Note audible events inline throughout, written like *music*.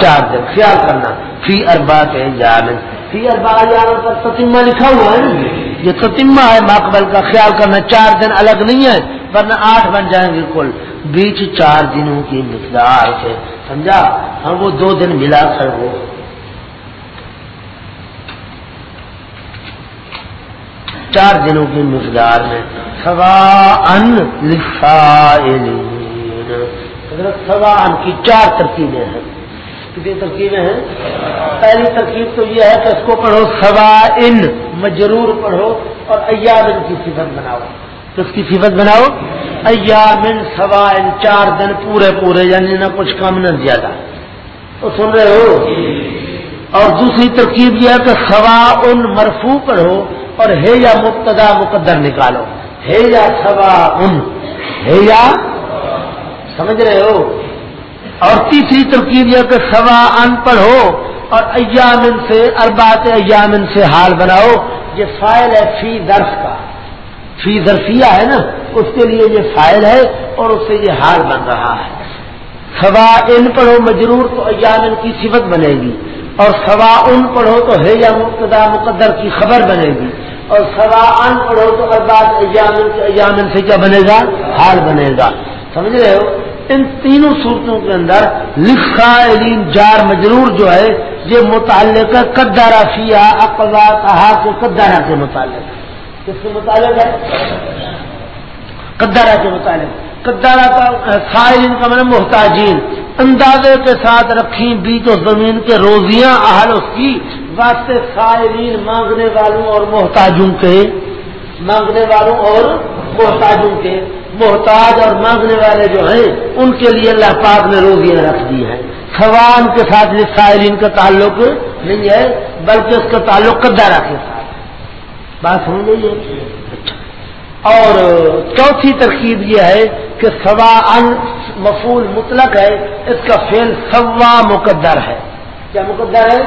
چار دن خیال کرنا۔ فی اربات جامن۔ فی اربا جامن پر تتیمہ لکھا ہوا ہے نا۔ یہ تتیمہ ہے ماقبل کا خیال کرنا۔ چار دن الگ نہیں ہے ورنہ آٹھ بن جائیں گے کل۔ بیچ چار دنوں کی مقدار سے سمجھا؟ ہم وہ دو دن ملا کر وہ۔ چار دنوں کی مقدار میں۔ سوا ان سوا ان کی چار ترکیبیں ہیں۔ کتنی ترکیبیں ہیں۔ پہلی ترکیب تو یہ ہے کہ اس کو پڑھو سوا ان مجرور پڑھو اور ایام ان کی صفت بناؤ۔ تو اس کی صفت بناؤ۔ ایامن سوا ان چار دن پورے پورے یعنی نہ کچھ کم، نہ زیادہ۔ تو سن رہے ہو؟ اور دوسری ترکیب یہ ہے کہ سوا ان مرفو پڑھو اور ہے یا مبتدا مقدر نکالو۔ ہے یا سوا ان ہے یا، سمجھ رہے ہو؟ اور تیسری ترکیب یہ کہ سوا ان پڑھو اور ایامن سے اربات ایامن سے حال بناؤ، یہ فائل ہے فی درس کا۔ فی ظرفیہ ہے نا، اس کے لیے یہ فائل ہے اور اس سے یہ حال بن رہا ہے۔ سوا ان پڑھو مجرور تو ایامن کی صفت بنے گی۔ اور سوا ان پڑھو تو ہے یا مبتدا مقدر کی خبر بنے گی۔ اور سوا ان پڑھو تو ارباد ایامن سے ایامن سے کیا بنے گا؟ حال بنے گا۔ سمجھ رہے ہو؟ ان تینوں صورتوں کے اندر لکھا جار مجرور جو ہے، یہ متعلق ہے قدارہ فیا اقبا کہا کہ قدارہ کے متعلق۔ کس کے متعلق ہے؟ قدارہ کے متعلق۔ قدارہ کا سائرین کا میں محتاجین۔ اندازے کے ساتھ رکھی بیچ و زمین کے روزیاں، اہل اس کی۔ واسطے سائرین مانگنے والوں اور محتاجوں کے۔ مانگنے والوں اور محتاجوں کے محتاج اور مانگنے والے جو ہیں، ان کے لیے اللہ پاک نے روزیاں رکھ دی ہیں۔ سوان کے ساتھ یہ سائرین کا تعلق نہیں ہے، بلکہ اس کا تعلق قدارہ کے ساتھ بات سمجھ گئی ہے؟ اور چوتھی ترکیب یہ ہے کہ سوا ان مفول مطلق ہے، اس کا فیل سوا مقدر ہے۔ کیا مقدر ہے؟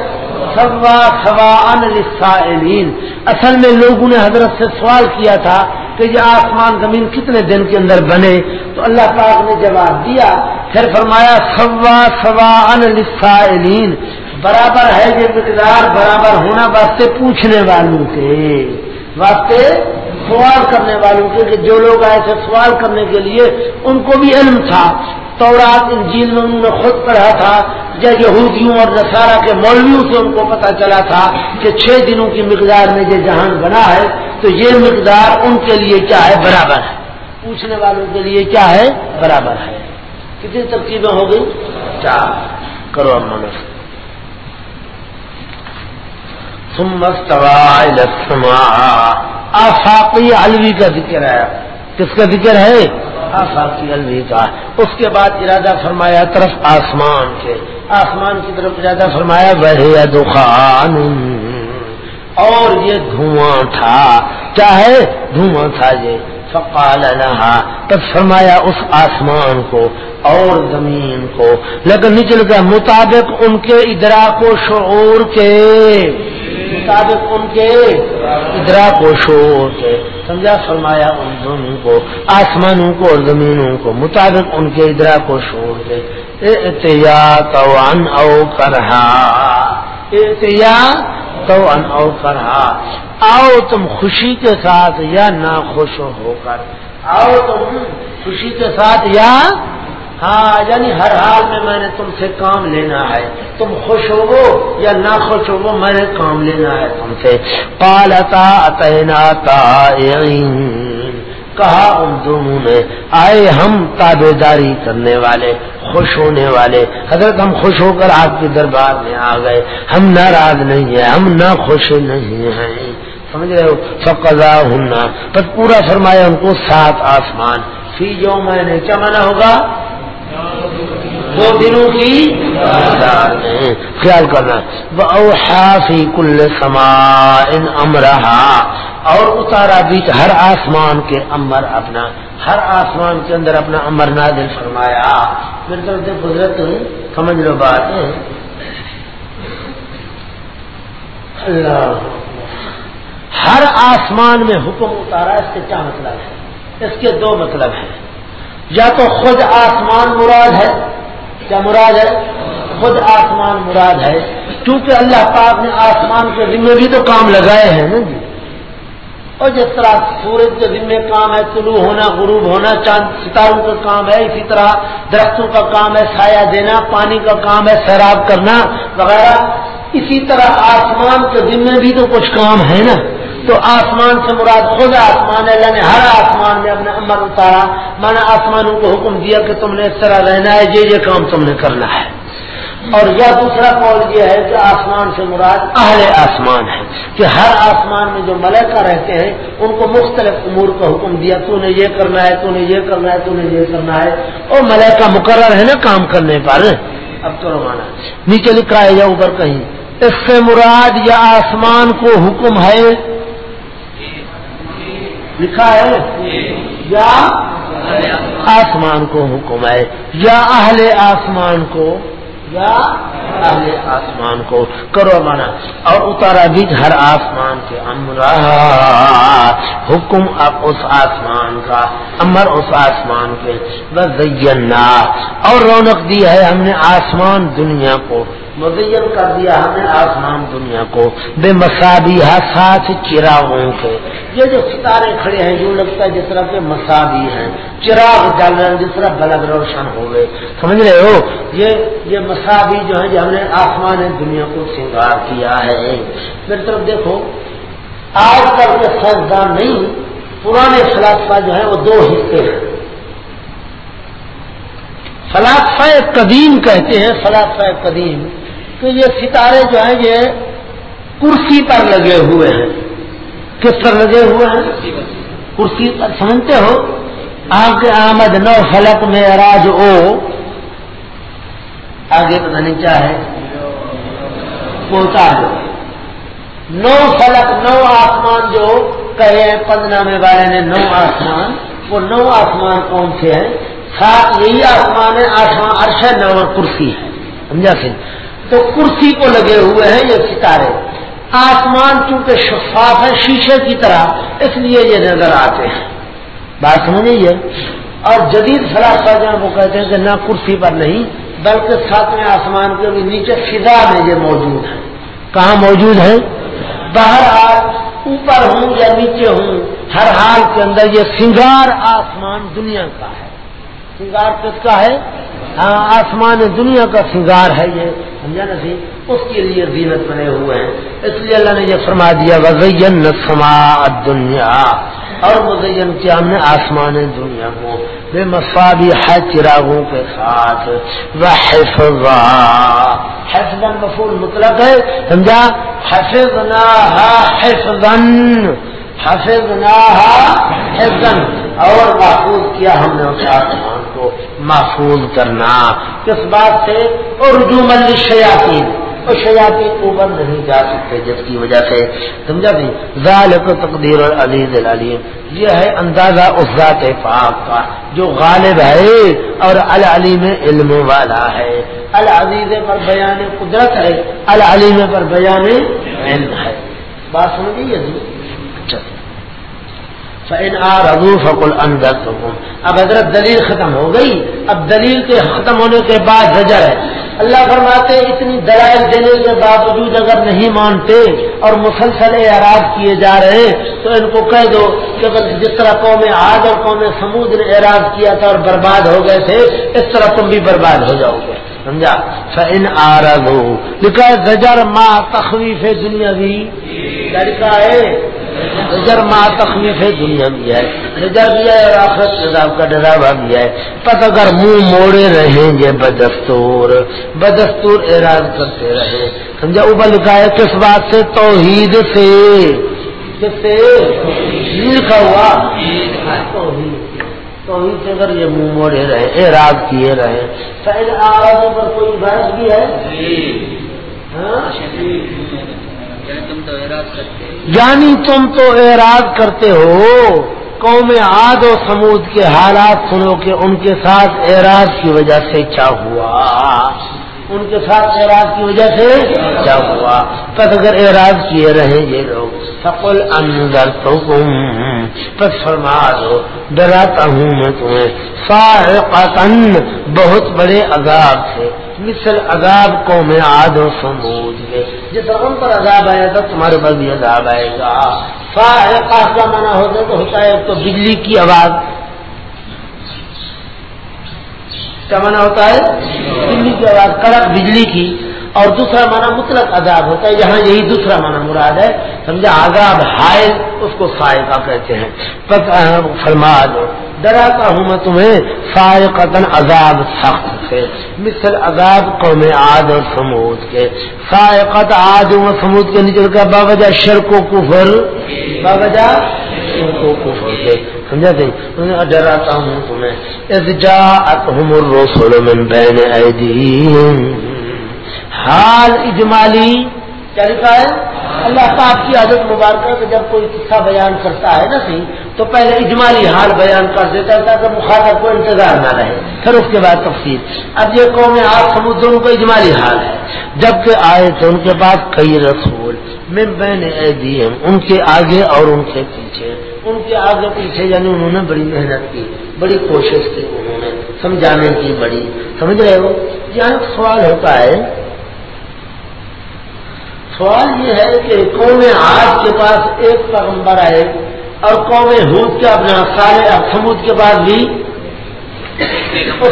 سوا سوا ان اصل میں لوگوں نے حضرت سے سوال کیا تھا کہ یہ آسمان زمین کتنے دن کے اندر بنے؟ تو اللہ پاک نے جواب دیا، پھر فرمایا سوا سوا ان برابر ہے یہ مقدار، برابر ہونا واسطے پوچھنے والوں کے۔ واسطے سوال کرنے والوں کے کہ جو لوگ آئے تھے سوال کرنے کے لیے، ان کو بھی علم تھا۔ تورات، انجیل میں انہوں نے خود پڑھا تھا یا یہودیوں اور نصارہ کے مولویوں سے ان کو پتا چلا تھا کہ چھ دنوں کی مقدار میں یہ جہان بنا ہے، تو یہ مقدار ان کے لیے کیا ہے؟ برابر ہے۔ پوچھنے والوں کے لیے کیا ہے؟ برابر ہے۔ کتنی ترکیبیں ہو گئی چار۔ کرو منس آفاقی الوی کا ذکر ہے۔ کس کا ذکر ہے؟ آفاقی الوی کا اس کے بعد ارادہ فرمایا طرف آسمان کے. آسمان کی طرف ارادہ فرمایا بڑھے دخان اور یہ دھواں تھا. چاہے دھواں تھا یہ. فقال لها تب فرمایا اس آسمان کو اور زمین کو. لیکن نچل کا مطابق ان کے ادراک و شعور کے. مطابق ان کے ادراک و شعور کے سمجھا؟ فرمایا ان دونوں کو، آسمانوں کو اور زمینوں کو، مطابق ان کے ادراک و شعور کے احتیا تو ان او کرہا۔ احتیا تو ان او کرہا۔ آؤ تم خوشی کے ساتھ یا نہ خوش ہو کر۔ آؤ تم خوشی کے ساتھ یا ہاں یعنی ہر حال میں میں نے تم سے کام لینا ہے۔ تم خوش ہو یا نہ خوش ہو میں نے کام لینا ہے تم سے۔ پالتا تعینات کہا، ان دونوں نے، آئے ہم تابے داری کرنے والے، خوش ہونے والے۔ حضرت، ہم خوش ہو کر آپ کے دربار میں آ گئے۔ ہم ناراض نہیں ہیں، ہم نہ خوش نہیں ہیں۔ سمجھ رہے ہو؟ سب ہننا بس پورا فرمایا، ان کو سات آسمان۔ فی جو میں نے کیا مانا ہوگا؟ دو دنوں کی خیال کرنا۔ فی کل سما ان امرہا اور اتارا بیچ ہر آسمان کے امر اپنا، ہر آسمان کے اندر اپنا امر نازل فرمایا۔ میرے طرف سے قدرت سمجھ لو بات۔ اللہ۔ ہر آسمان میں حکم اتارا، اس کے کیا مطلب ہے؟ اس کے دو مطلب ہیں۔ یا تو خود آسمان مراد ہے کیا مراد ہے؟ خود آسمان مراد ہے۔ کیونکہ اللہ پاک نے آسمان کے ذمے بھی تو کام لگائے ہیں نا جی۔ اور جس طرح سورج کے ذمے کام ہے، طلوع ہونا، غروب ہونا، چاند ستاروں کا کام ہے، اسی طرح درختوں کا کام ہے سایہ دینا، پانی کا کام ہے، سیراب کرنا وغیرہ۔ اسی طرح آسمان کے ذمے بھی تو کچھ کام ہے نا۔ تو آسمان سے مراد خود آسمان ہے اللہ نے ہر آسمان میں اپنا عمر اتارا۔ مانا آسمانوں کو حکم دیا کہ تم نے اس طرح رہنا ہے، یہ یہ کام تم نے کرنا ہے۔ اور یہ دوسرا قول یہ ہے کہ آسمان سے مراد اہل آسمان ہے، کہ ہر آسمان میں جو ملکہ رہتے ہیں، ان کو مختلف امور کا حکم دیا، تو نے یہ کرنا ہے، تو نے یہ کرنا ہے، تو نے یہ کرنا ہے۔ اور ملکہ مقرر ہے نا کام کرنے پر۔ اب تو روانہ۔ نیچے لکھا ہے یا اوپر کہیں، اس سے مراد یا آسمان کو حکم ہے لکھا ہے۔ یا آسمان کو حکم ہے۔ یا اہل آسمان کو۔ یا اہل آسمان کو۔ کرو مانا۔ اور اتارا بھی ہر آسمان کے امر حکم اب اس آسمان کا۔ امر اس آسمان کے۔ بزینا اور رونق دی ہے ہم نے آسمان دنیا کو۔ مزین کر دیا ہم نے آسمان دنیا کو۔ بے مسابی ساتھ چراغوں کے۔ یہ جو ستارے کھڑے ہیں جو لگتا ہے جس طرح کے مسابی ہیں۔ چراغ ڈال رہے ہیں، جس طرح بلب روشن ہو گئے۔ سمجھ رہے ہو؟ یہ یہ مسابی جو ہے جو ہم نے آسمان دنیا کو سنگار کیا ہے۔ میری طرف دیکھو، آج کل کے سائنسدان نہیں، پرانے فلاسفہ جو ہیں، وہ دو حصے ہیں۔ فلاسفہ قدیم کہتے ہیں، فلاسفہ قدیم۔ کہ یہ ستارے جو ہیں یہ کرسی پر لگے ہوئے ہیں۔ کس پر لگے ہوئے ہیں؟ کرسی پر۔ سمجھتے ہو؟ آپ کے آمد نو فلک میں راج او۔ آگے پتہ نہیں چاہے پہنچا دو نو فلک، نو آسمان جو کہے پندرہ والے نے نو آسمان۔ وہ نو آسمان کون سے ہیں؟ ساتھ یہی آسمان ہے آسمان عرش نو کرسی ہے۔ سمجھا سر تو کرسی کو لگے ہوئے ہیں یہ ستارے۔ آسمان چونکہ شفاف ہے شیشے کی طرح، اس لیے یہ نظر آتے ہیں۔ بات سمجھیے اور جدید فلاسفہ جو وہ کہتے ہیں کہ نہ کرسی پر نہیں، بلکہ ساتویں آسمان کے بھی نیچے فضا میں یہ موجود ہے کہاں موجود ہے باہر آج اوپر ہوں یا نیچے ہوں، ہر حال کے اندر یہ سنگار آسمان دنیا کا ہے۔ سنگار کس کا ہے؟ ہاں آسمان دنیا کا سنگار ہے یہ، سمجھا نا سی؟ اس کے لیے زینت بنے ہوئے ہیں۔ اس لیے اللہ نے یہ فرما دیا وزین سما دنیا اور مزین کیا ہم نے آسمان دنیا کو بے مساوی ہے چراغوں کے ساتھ۔ وہ حفظ مفول مطلق ہے، سمجھا؟ حفظ نہ حفظن حفظ نہ حفظن اور محفوظ کیا ہم نے اس آسمان کو محفوظ کرنا کس بات سے؟ اور رجوع شیاتی اور شیاتی اوپر نہیں جا سکتے جس کی وجہ سے۔ سمجھا بھی ظال کو تقدیر اور علیز العلیم۔ یہ ہے اندازہ اس ذات پاک کا جو غالب ہے اور العلیم علم والا ہے۔ العزیز پر بیان قدرت ہے، العلیم پر بیان علم ہے۔ بات سمجھ گئی جی فین آ رضو فکل اندر اب حضرت دلیل ختم ہو گئی۔ اب دلیل کے ختم ہونے کے بعد زجر ہے۔ اللہ فرماتے اتنی دلائل دینے کے باوجود اگر نہیں مانتے اور مسلسل اعراض کیے جا رہے تو ان کو کہہ دو کہ اگر جس طرح قوم آج اور قوم سمود نے اعراض کیا تھا اور برباد ہو گئے تھے، اس طرح تم بھی برباد ہو جاؤ گے۔ سمجھا؟ فن آ رضو لکھا ہے، زجر ماں تخویف دنیا بھی لڑکا ہے نظر ماں تخلیف ہے دنیا بھی ہے۔ نظر بھی ہے اور آخرت نظام کا ڈراوا بھی ہے۔ پت اگر منہ موڑے رہیں گے بدستور بدستور اعراض کرتے رہے سمجھا؟ اوپر لکھا ہے، کس بات سے؟ توحید سے۔ کس سے؟ لکھا ہوا۔ توحید۔ سے اگر یہ منہ موڑے رہے اعراض کیے رہے۔ شاید آرازوں پر کوئی بحث بھی ہے؟ ہاں؟ یعنی تم تو اعراض کرتے ہو۔ قوم عاد و سمود کے حالات سنو کہ ان کے ساتھ اعراض کی وجہ سے کیا ہوا۔ ان کے ساتھ اعراض کی وجہ سے کیا ہوا۔ پس اگر اعراض کیے رہے یہ لوگ سفل اندر تو پس فرما دو، ڈراتا ہوں میں تمہیں۔ سارے بہت بڑے عذاب سے۔ مثل عذاب قوم عاد و سمود کے جس ان پر عذاب آیا تھا، تمہارے پاس بھی عذاب آئے گا۔ کا منع ہوتا تو ہوتا ہے تو بجلی کی آواز۔ کیا منع ہوتا ہے؟ بجلی کی آواز، کڑک بجلی کی۔ اور دوسرا معنی مطلق عذاب ہوتا ہے، یہاں یہی دوسرا معنی مراد ہے۔ سمجھا؟ عذاب حائل، اس کو سائقہ کہتے ہیں۔ فرما دو۔ ڈراتا ہوں میں تمہیں سائقتن عذاب سخت سے۔ مثل عذاب قوم عاد اور سمود کے۔ سائقت آد و سمود کے نکل کا باوجہ شرک و کفر۔ باوجہ شرک و کفر کے۔ سمجھا دیں ڈراتا ہوں تمہیں۔ الرسل من بین ایدیہم۔ حال اجمالی کیا لکھا ہے؟ اللہ پاک کی عادت مبارکہ کہ جب کوئی قصہ بیان کرتا ہے نا سی تو پہلے اجمالی حال بیان کر دیتا ہے تاکہ مخاطب کو انتظار نہ رہے۔ پھر اس کے بعد تفصیل۔ اب یہ قوم آپ سمندروں کا اجمالی حال ہے۔ جبکہ آئے تھے ان کے پاس کئی رسول میں بہن ان کے آگے اور ان کے پیچھے۔ ان کے آگے پیچھے یعنی انہوں نے بڑی محنت کی، بڑی کوشش کی انہوں نے، سمجھانے کی بڑی۔ سمجھ رہے ہو؟ یہاں سوال ہوتا ہے سوال یہ ہے کہ قوم آج کے پاس ایک پیغمبر آئے اور قوم حود کے اپنا سارے سمود کے بعد بھی؟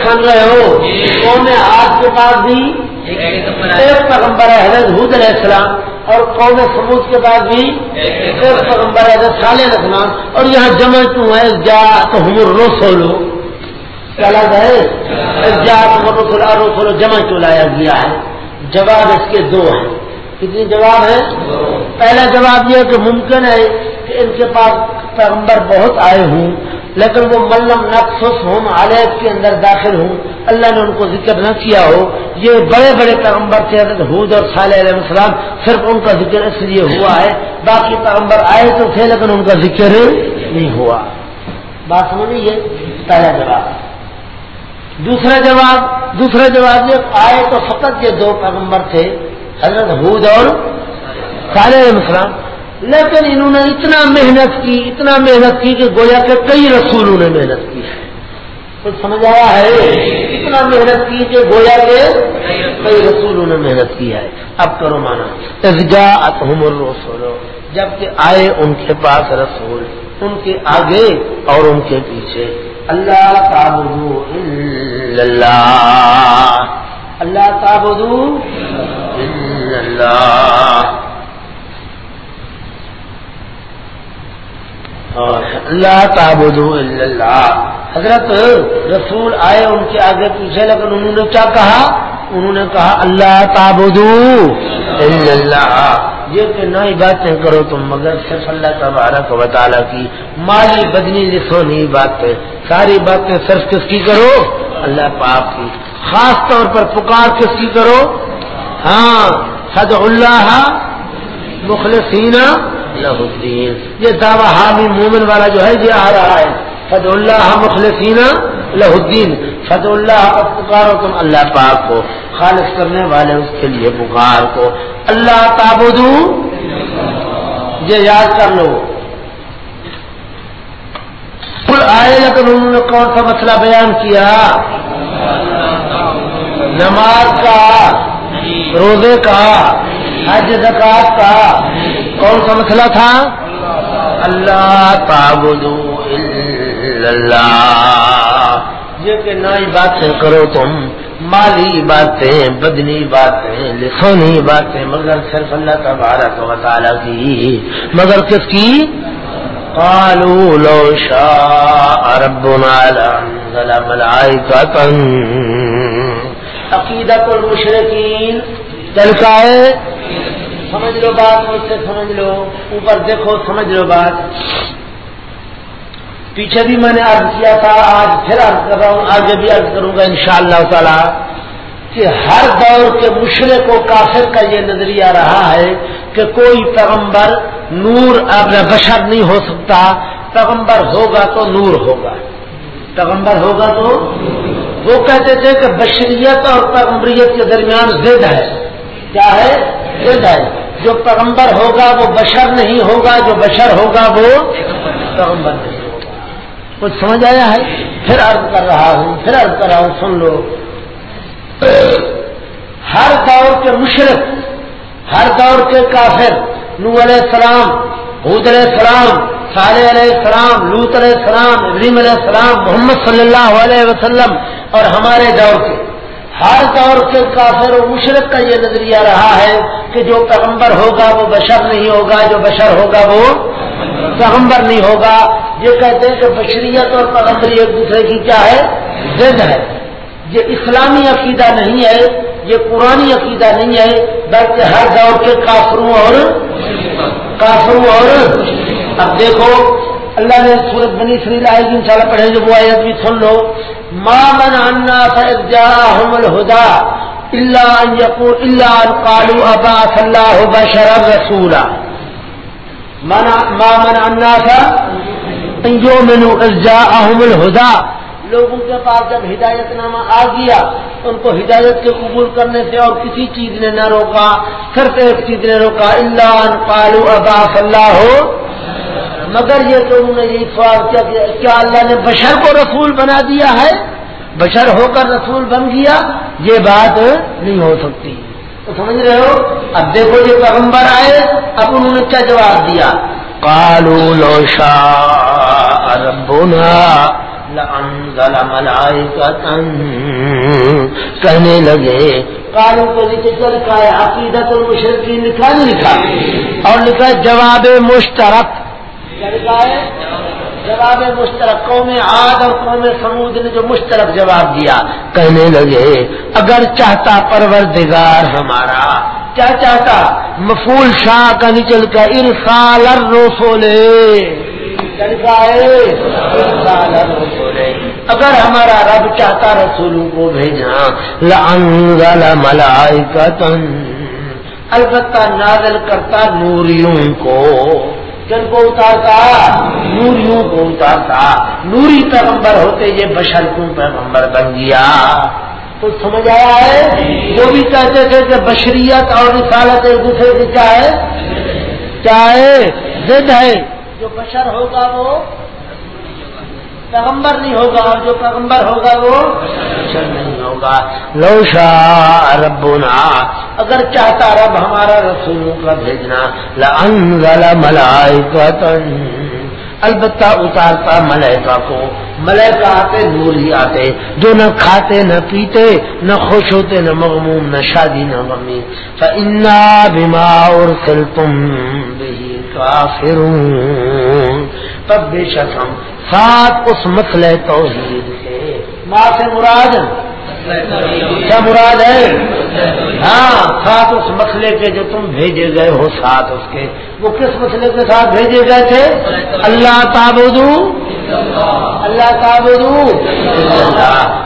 سن رہے ہو۔ قوم آج کے پاس بھی؟ ایک پیغمبر ہے حضرت حود علیہ السلام اور قوم سمود کے بعد بھی؟ ایک پیغمبر ہے حضرت صالح السلام اور یہاں جمع کیوں ہے؟ جا تو ہم روسولو کیا ہے جا تو روسولو جمع کیوں لایا گیا ہے؟ جواب اس کے دو ہیں۔ کتنی جواب ہے پہلا جواب یہ کہ ممکن ہے کہ ان کے پاس پیغمبر بہت آئے ہوں، لیکن وہ ملم نقص ہوں علیہ کے اندر داخل ہوں۔ اللہ نے ان کو ذکر نہ کیا ہو۔ یہ بڑے بڑے پیغمبر تھے حود اور صالح علیہ السلام، صرف ان کا ذکر اس لیے ہوا ہے۔ باقی پیغمبر آئے تو تھے، لیکن ان کا ذکر نہیں ہوا۔ بات سمجھیے؟ پہلا جواب۔ دوسرا جواب دوسرا جواب یہ، آئے تو فقط یہ دو پیغمبر تھے۔ حضرت حود اور علیہ السلام۔ لیکن انہوں نے اتنا محنت کی، اتنا محنت کی کہ گویا کے کئی رسولوں نے محنت کی ہے۔ کچھ سمجھ آیا ہے؟ اتنا محنت کی کہ گویا کے کئی رسولوں نے محنت کی ہے۔ اب کرو مانا۔ ارجا اتحم الرسول جبکہ آئے ان کے پاس رسول، ان کے آگے اور ان کے پیچھے۔ اللہ تعبدو اللہ۔ اللہ تعبدو اللہ۔ اللہ تعبدو اللہ۔ حضرت رسول آئے، ان کے آگے پیچھے لیکن انہوں نے کیا کہا؟ انہوں نے کہا، اللہ تابدو اللہ۔ یہ کہ نئی باتیں کرو تم، مگر صرف اللہ تبارک و تعالیٰ کی۔ مالی بدنی لسونی باتیں۔ ساری باتیں صرف کس کی کرو؟ اللہ پاک کی۔ خاص طور پر پکار کس کی کرو؟ ہاں۔ حد اللہ مخلصین الدین۔ یہ دعوی حامی مومن والا جو ہے، یہ آ رہا ہے۔ فد اللہ مخلصین الدین۔ فد اللہ پکارو تم اللہ پاک کو، خالص کرنے والے اس کے لیے پکار کو۔ اللہ تابدو یہ یاد کر لو۔ آئے لیکن انہوں نے کون سا مسئلہ بیان کیا؟ نماز کا۔ روزے کا، حج زکات کا، کون سا مسئلہ تھا؟ اللہ تعبدو اللہ۔ یہ کہ نئی باتیں کرو تم، مالی باتیں، بدنی باتیں لکھونی باتیں، مگر صرف اللہ تبارک و تعالی کی۔ مگر کس کی؟ قالوا لو شاء ربنا لأنزل ملائكة عقیدت المشرقین چلتا ہے؟ سمجھ لو بات مجھ سے، سمجھ لو۔ اوپر دیکھو، سمجھ لو بات۔ پیچھے بھی میں نے عرض کیا تھا، آج پھر عرض کر رہا ہوں، آگے بھی عرض کروں گا انشاءاللہ شاء تعالی کہ ہر دور کے مشرق و کافر کا یہ نظریہ رہا ہے کہ کوئی پیغمبر نور اپنا بشر نہیں ہو سکتا۔ پیغمبر ہوگا تو نور ہوگا۔ پیغمبر ہوگا تو وہ کہتے تھے کہ بشریت اور پیغمبریت کے درمیان زد ہے۔ کیا ہے؟ زد ہے۔ جو پیغمبر ہوگا وہ بشر نہیں ہوگا، جو بشر ہوگا وہ پیغمبر نہیں ہوگا۔ کچھ سمجھ آیا ہے؟ پھر عرض کر رہا ہوں، پھر عرض کر رہا ہوں، سن لو۔ ہر دور کے مشرق، ہر دور کے کافر نو علیہ السلام حود علیہ السلام، صالح علیہ السلام لوت علیہ السلام ابریم علیہ السلام، محمد صلی اللہ علیہ وسلم اور ہمارے دور کے۔ ہر دور کے کافر و مشرق کا یہ نظریہ رہا ہے کہ جو پیغمبر ہوگا وہ بشر نہیں ہوگا، جو بشر ہوگا وہ پیغمبر نہیں ہوگا۔ یہ کہتے ہیں کہ بشریت اور پیغمبری ایک دوسرے کی کیا ہے؟ زد ہے۔ یہ اسلامی عقیدہ نہیں ہے۔ یہ پرانی عقیدہ نہیں ہے، بلکہ ہر دور کے کافروں اور کافروں اور اب دیکھو، اللہ نے سورت بنی سری لائے گی ان شاء اللہ پڑھے جو وہ آیت بھی سن لو۔ ماں من انا الہدا اللہ اللہ کالو ابا صلاح بشر رسولا۔ ماں من انا تھا جو مینو ارجا احم الہدا لوگوں کے پاس جب ہدایت نامہ آ گیا، ان کو ہدایت کے قبول کرنے سے اور کسی چیز نے نہ روکا صرف ایک چیز نے روکا اللہ کالو ابا صلاح ہو مگر یہ تو انہوں نے یہ سوال کیا کہ کیا اللہ نے بشر کو رسول بنا دیا ہے؟ بشر ہو کر رسول بن گیا، یہ بات نہیں ہو سکتی۔ تو سمجھ رہے ہو؟ اب دیکھو یہ پیغمبر آئے، اب انہوں نے کیا جواب دیا؟ کالو لوشا ربنا لانزل ملائکتن کہنے لگے کالو کو نیچے کیا ہے، عقیدت المشرقین لکھا نہیں لکھا اور لکھا جواب مشترک۔ جواب مشترک۔ قوم عاد اور قوم سمود نے جو مشترک جواب دیا، کہنے لگے، اگر چاہتا پروردگار ہمارا۔ کیا چاہتا؟ مفول شاہ کا نچل کا ارسال روسولے اگر ہمارا رب چاہتا رسولوں کو بھیجنا لانزل ملائکتن البتہ نازل کرتا نوریوں کو۔ جن کو اتارتا، نوریوں کو اتارتا۔ نوری پیغمبر ہوتے، یہ بشر کیوں پیغمبر بن گیا۔ تو سمجھ آیا ہے؟ جو بھی کہتے تھے کہ بشریت اور رسالت ایک دوسرے کی کیا ہے؟ کیا ہے؟ زد ہے۔ جو بشر ہوگا وہ پیغمبر نہیں ہوگا، اور جو پیغمبر ہوگا وہ بشر نہیں ہوگا۔ لوشا ربنا، اگر چاہتا رب ہمارا رسولوں کا بھیجنا، لانزل ملائکتن البتہ اتارتا ملائکہ کو۔ ملائکہ آتے، نور ہی آتے۔ جو نہ کھاتے، نہ پیتے، نہ خوش ہوتے، نہ مغموم، نہ شادی، نہ غمی۔ فإنا بما ارسلتم به کافرون تب بے شک ہم ساتھ اس مسئلہ توحید کے۔ ماں سے مراد کیا مراد ہے؟ ہاں ساتھ اس مسئلے کے جو تم بھیجے گئے ہو ساتھ اس کے۔ وہ کس مسئلے کے ساتھ بھیجے گئے تھے؟ اللہ تابدو اللہ تابدو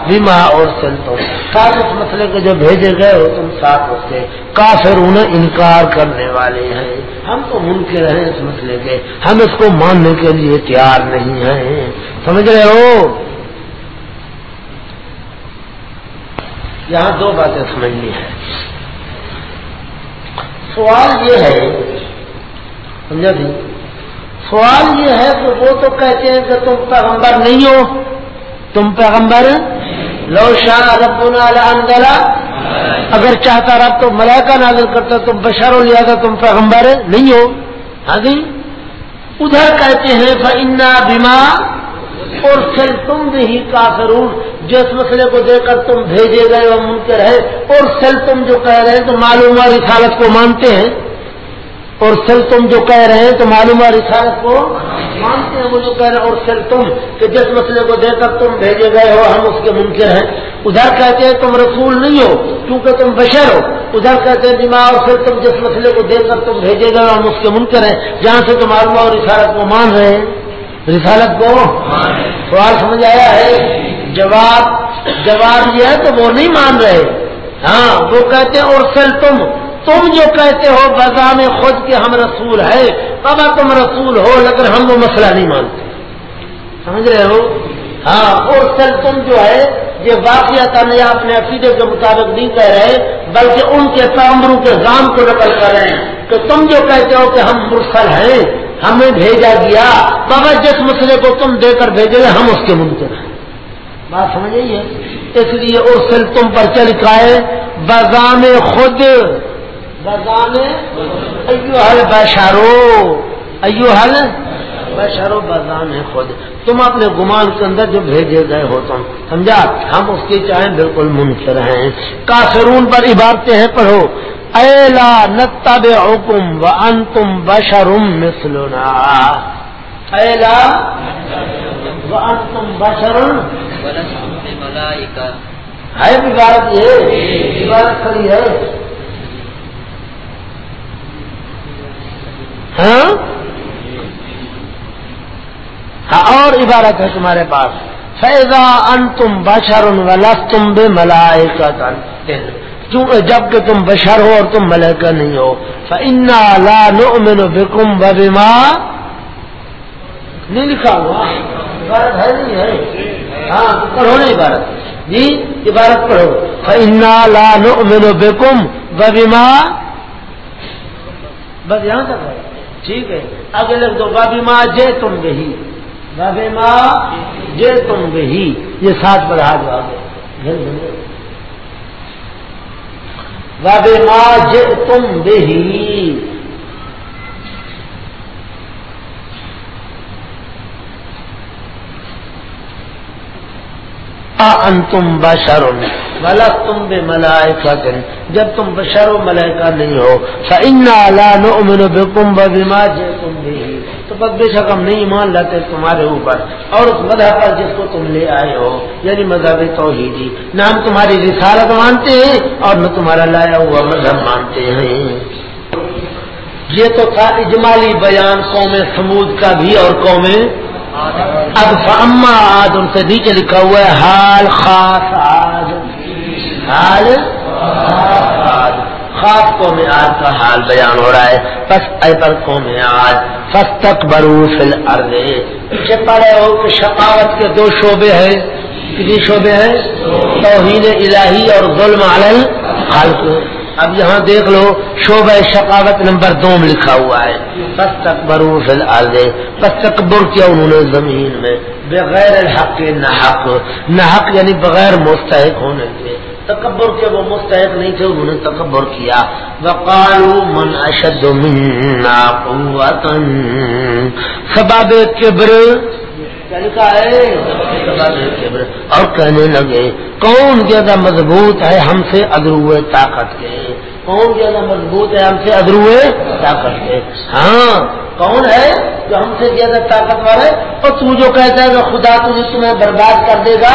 بیما اور سنتو ساتھ اس مسئلے کے جو بھیجے گئے ہو تم ساتھ اس کے۔ کافر انہیں انکار کرنے والے ہیں۔ ہم تو منکر ہیں اس مسئلے کے۔ ہم اس کو ماننے کے لیے تیار نہیں ہیں۔ سمجھ رہے ہو؟ یہاں دو باتیں سمجھنی ہے سوال یہ ہے، سمجھا جی؟ سوال یہ ہے کہ وہ تو کہتے ہیں کہ تم پیغمبر نہیں ہو۔ تم پیغمبر؟ لو شاہ ربنا اندرا اگر چاہتا رب تو ملائکہ نازل کرتا، تم بشر ہو لیا تم پیغمبر نہیں ہو۔ ہاں جی؟ ادھر کہتے ہیں فنا بیما اور پھر تم بھی کافرون جس مسئلے کو دے کر تم بھیجے گئے وہ ممکن ہے، اور سل تم جو کہہ رہے ہیں تو معلوم رسالت کو مانتے ہیں۔ اور سل تم جو کہہ رہے ہیں تو معلوم رسالت کو مانتے ہیں، وہ جو کہہ رہے ہیں، اور سل تم کہ جس مسئلے کو دے کر تم بھیجے گئے ہو، ہم اس کے ممکن ہیں۔ ادھر کہتے ہیں تم رسول نہیں ہو کیونکہ تم بشر ہو۔ ادھر کہتے ہیں دماغ اور پھر تم جس مسئلے کو دے کر تم بھیجے گئے ہو، ہم اس کے ممکن ہیں۔ جہاں سے تم معلوم اور رسالت کو مان رہے ہیں۔ رسالت کو سوال سمجھ آیا ہے؟ جواب جواب یہ ہے تو وہ نہیں مان رہے۔ ہاں وہ کہتے ہیں اور سل تم تم جو کہتے ہو بزام خود کے ہم رسول ہے بابا تم رسول ہو، لیکن ہم وہ مسئلہ نہیں مانتے۔ سمجھ رہے ہو؟ ہاں اور سل تم جو ہے، یہ واقعہ یا اپنے عقیدے کے مطابق نہیں کہہ رہے، بلکہ ان کے پیمبروں کے غام کو نقل کر رہے ہیں کہ تم جو کہتے ہو کہ ہم مرسل ہیں ہمیں بھیجا گیا، بابا جس مسئلے کو تم دے کر بھیجے گے ہم اس کے ممکن ہیں۔ بات سمجھ ہے؟ اس لیے ارسل تم پر چل کھائے بزام خود۔ بزام ایو حل بشارو ایو حل بشارو بزام خود۔ تم اپنے گمان کے اندر جو بھیجے گئے ہو تم، سمجھا؟ ہم اس کی چاہیں بالکل منکر ہیں۔ کافرون پر عبارتیں ہیں، پڑھو۔ ایلا نتب حکم و ان تم بشرم مسلنا ایلا و ان تم بشرم ہے عبارت یہ عبارت کھڑی ہے۔ ہاں؟ ہاں اور عبارت ہے تمہارے پاس۔ فیضا ان تم بشر ولس تم بے ملائے جبکہ تم بشر ہو اور تم ملکہ نہیں ہو فنا لا نؤمن بکم بما نہیں لکھا ہوا۔ عبارت ہے نہیں ہے؟ ہاں پڑھو نا عبارت۔ جی عبارت پڑھو۔ فنا لا نؤمن بکم بما بس یہاں تک ہے۔ ٹھیک ہے۔ آگے لکھ دو بابی ماں جے تم بہی۔ بابے ماں جے تم بہی۔ یہ سات بڑھا دو آگے۔ وب ما تم بہی ان تم بشر بلا تم بے ملائے جب تم بشر و ملائکہ نہیں ہو فإنا لا نؤمن بكم بما جئتم به تو بے شک ہم نہیں مان لاتے تمہارے اوپر۔ اور اس مذہب پر جس کو تم لے آئے ہو یعنی مذہب توحیدی، نہ ہم تمہاری رسالت مانتے ہیں اور نہ تمہارا لایا ہوا مذہب مانتے ہیں۔ یہ تو تھا اجمالی بیان قوم سمود کا بھی اور قوم اب، فاما آج ان سے نیچے لکھا ہوا ہے، حال خاص آج حال خاص قوم آج کا حال بیان ہو رہا ہے۔ بس اے قوم آج فس تک برو فل پڑے ہو کہ شقاوت کے دو شعبے ہیں۔ کتنی شعبے ہیں؟ توحید الہی اور ظلم علی خالق اب یہاں دیکھ لو، شعبہ شقاوت نمبر دو میں لکھا ہوا ہے۔ بس تک برو فل بس تکبر کیا انہوں نے زمین میں۔ بغیر الحق نہ حق نہ حق یعنی بغیر مستحق ہونے کے۔ تکبر کے وہ مستحق نہیں تھے، انہوں نے تکبر کیا۔ وقالو من اشد منا قوتا سباب کبر کیا ہے؟ سباب کبر اور کہنے لگے، کون زیادہ مضبوط ہے ہم سے ادرو طاقت کے؟ کون زیادہ مضبوط ہے، ہم سے ادرو طاقت کے ہاں کون ہے جو ہم سے زیادہ طاقتور ہے؟ اور تو جو کہتا ہے کہ خدا تجھے تمہیں برباد کر دے گا،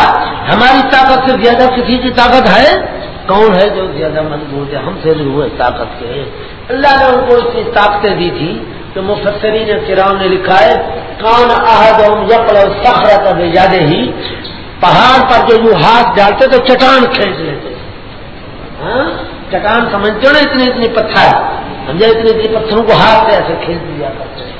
ہماری طاقت سے زیادہ کسی کی طاقت ہے؟ کون ہے جو زیادہ مضبوط ہے؟ ہم سے ہوئے طاقت کے اللہ نے ان کو اتنی طاقتیں دی تھی کہ مفسرین کراؤ نے لکھا ہے، کان احد یقل سخرت زیادہ ہی پہاڑ پر جو یوں ہاتھ ڈالتے تو چٹان کھینچ لیتے۔ ہاں؟ چٹان سمجھتے ہو نا اتنے اتنے پتھر؟ سمجھا اتنے اتنے پتھروں کو ہاتھ سے ایسے کھینچ دیا کرتے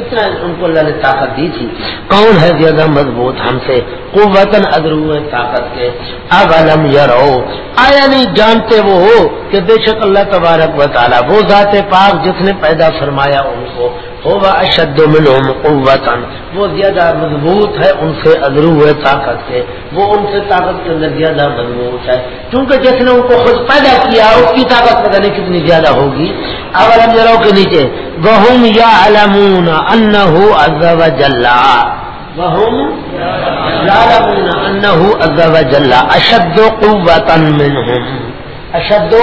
اتنا ان کو اللہ نے طاقت دی تھی۔ کون ہے زیادہ مضبوط ہم سے؟ قوتن ادرو طاقت کے۔ اب علم یا رہو آیا نہیں جانتے وہ ہو کہ بے شک اللہ تبارک و تعالیٰ وہ ذات پاک جس نے پیدا فرمایا ان کو۔ ہوگا اشد منہم قوتن وہ زیادہ مضبوط ہے ان سے ادرو ہے طاقت کے وہ ان سے طاقت کے اندر زیادہ مضبوط ہے۔ کیونکہ جس نے ان کو خود پیدا کیا، اس کی طاقت پتہ نہیں کتنی زیادہ ہوگی۔ اولم جرو کے نیچے۔ بہم یا علمون انہو عز و جلا بہم یعلمون انہو عز و جلا اشد قوتا منہم۔ اشد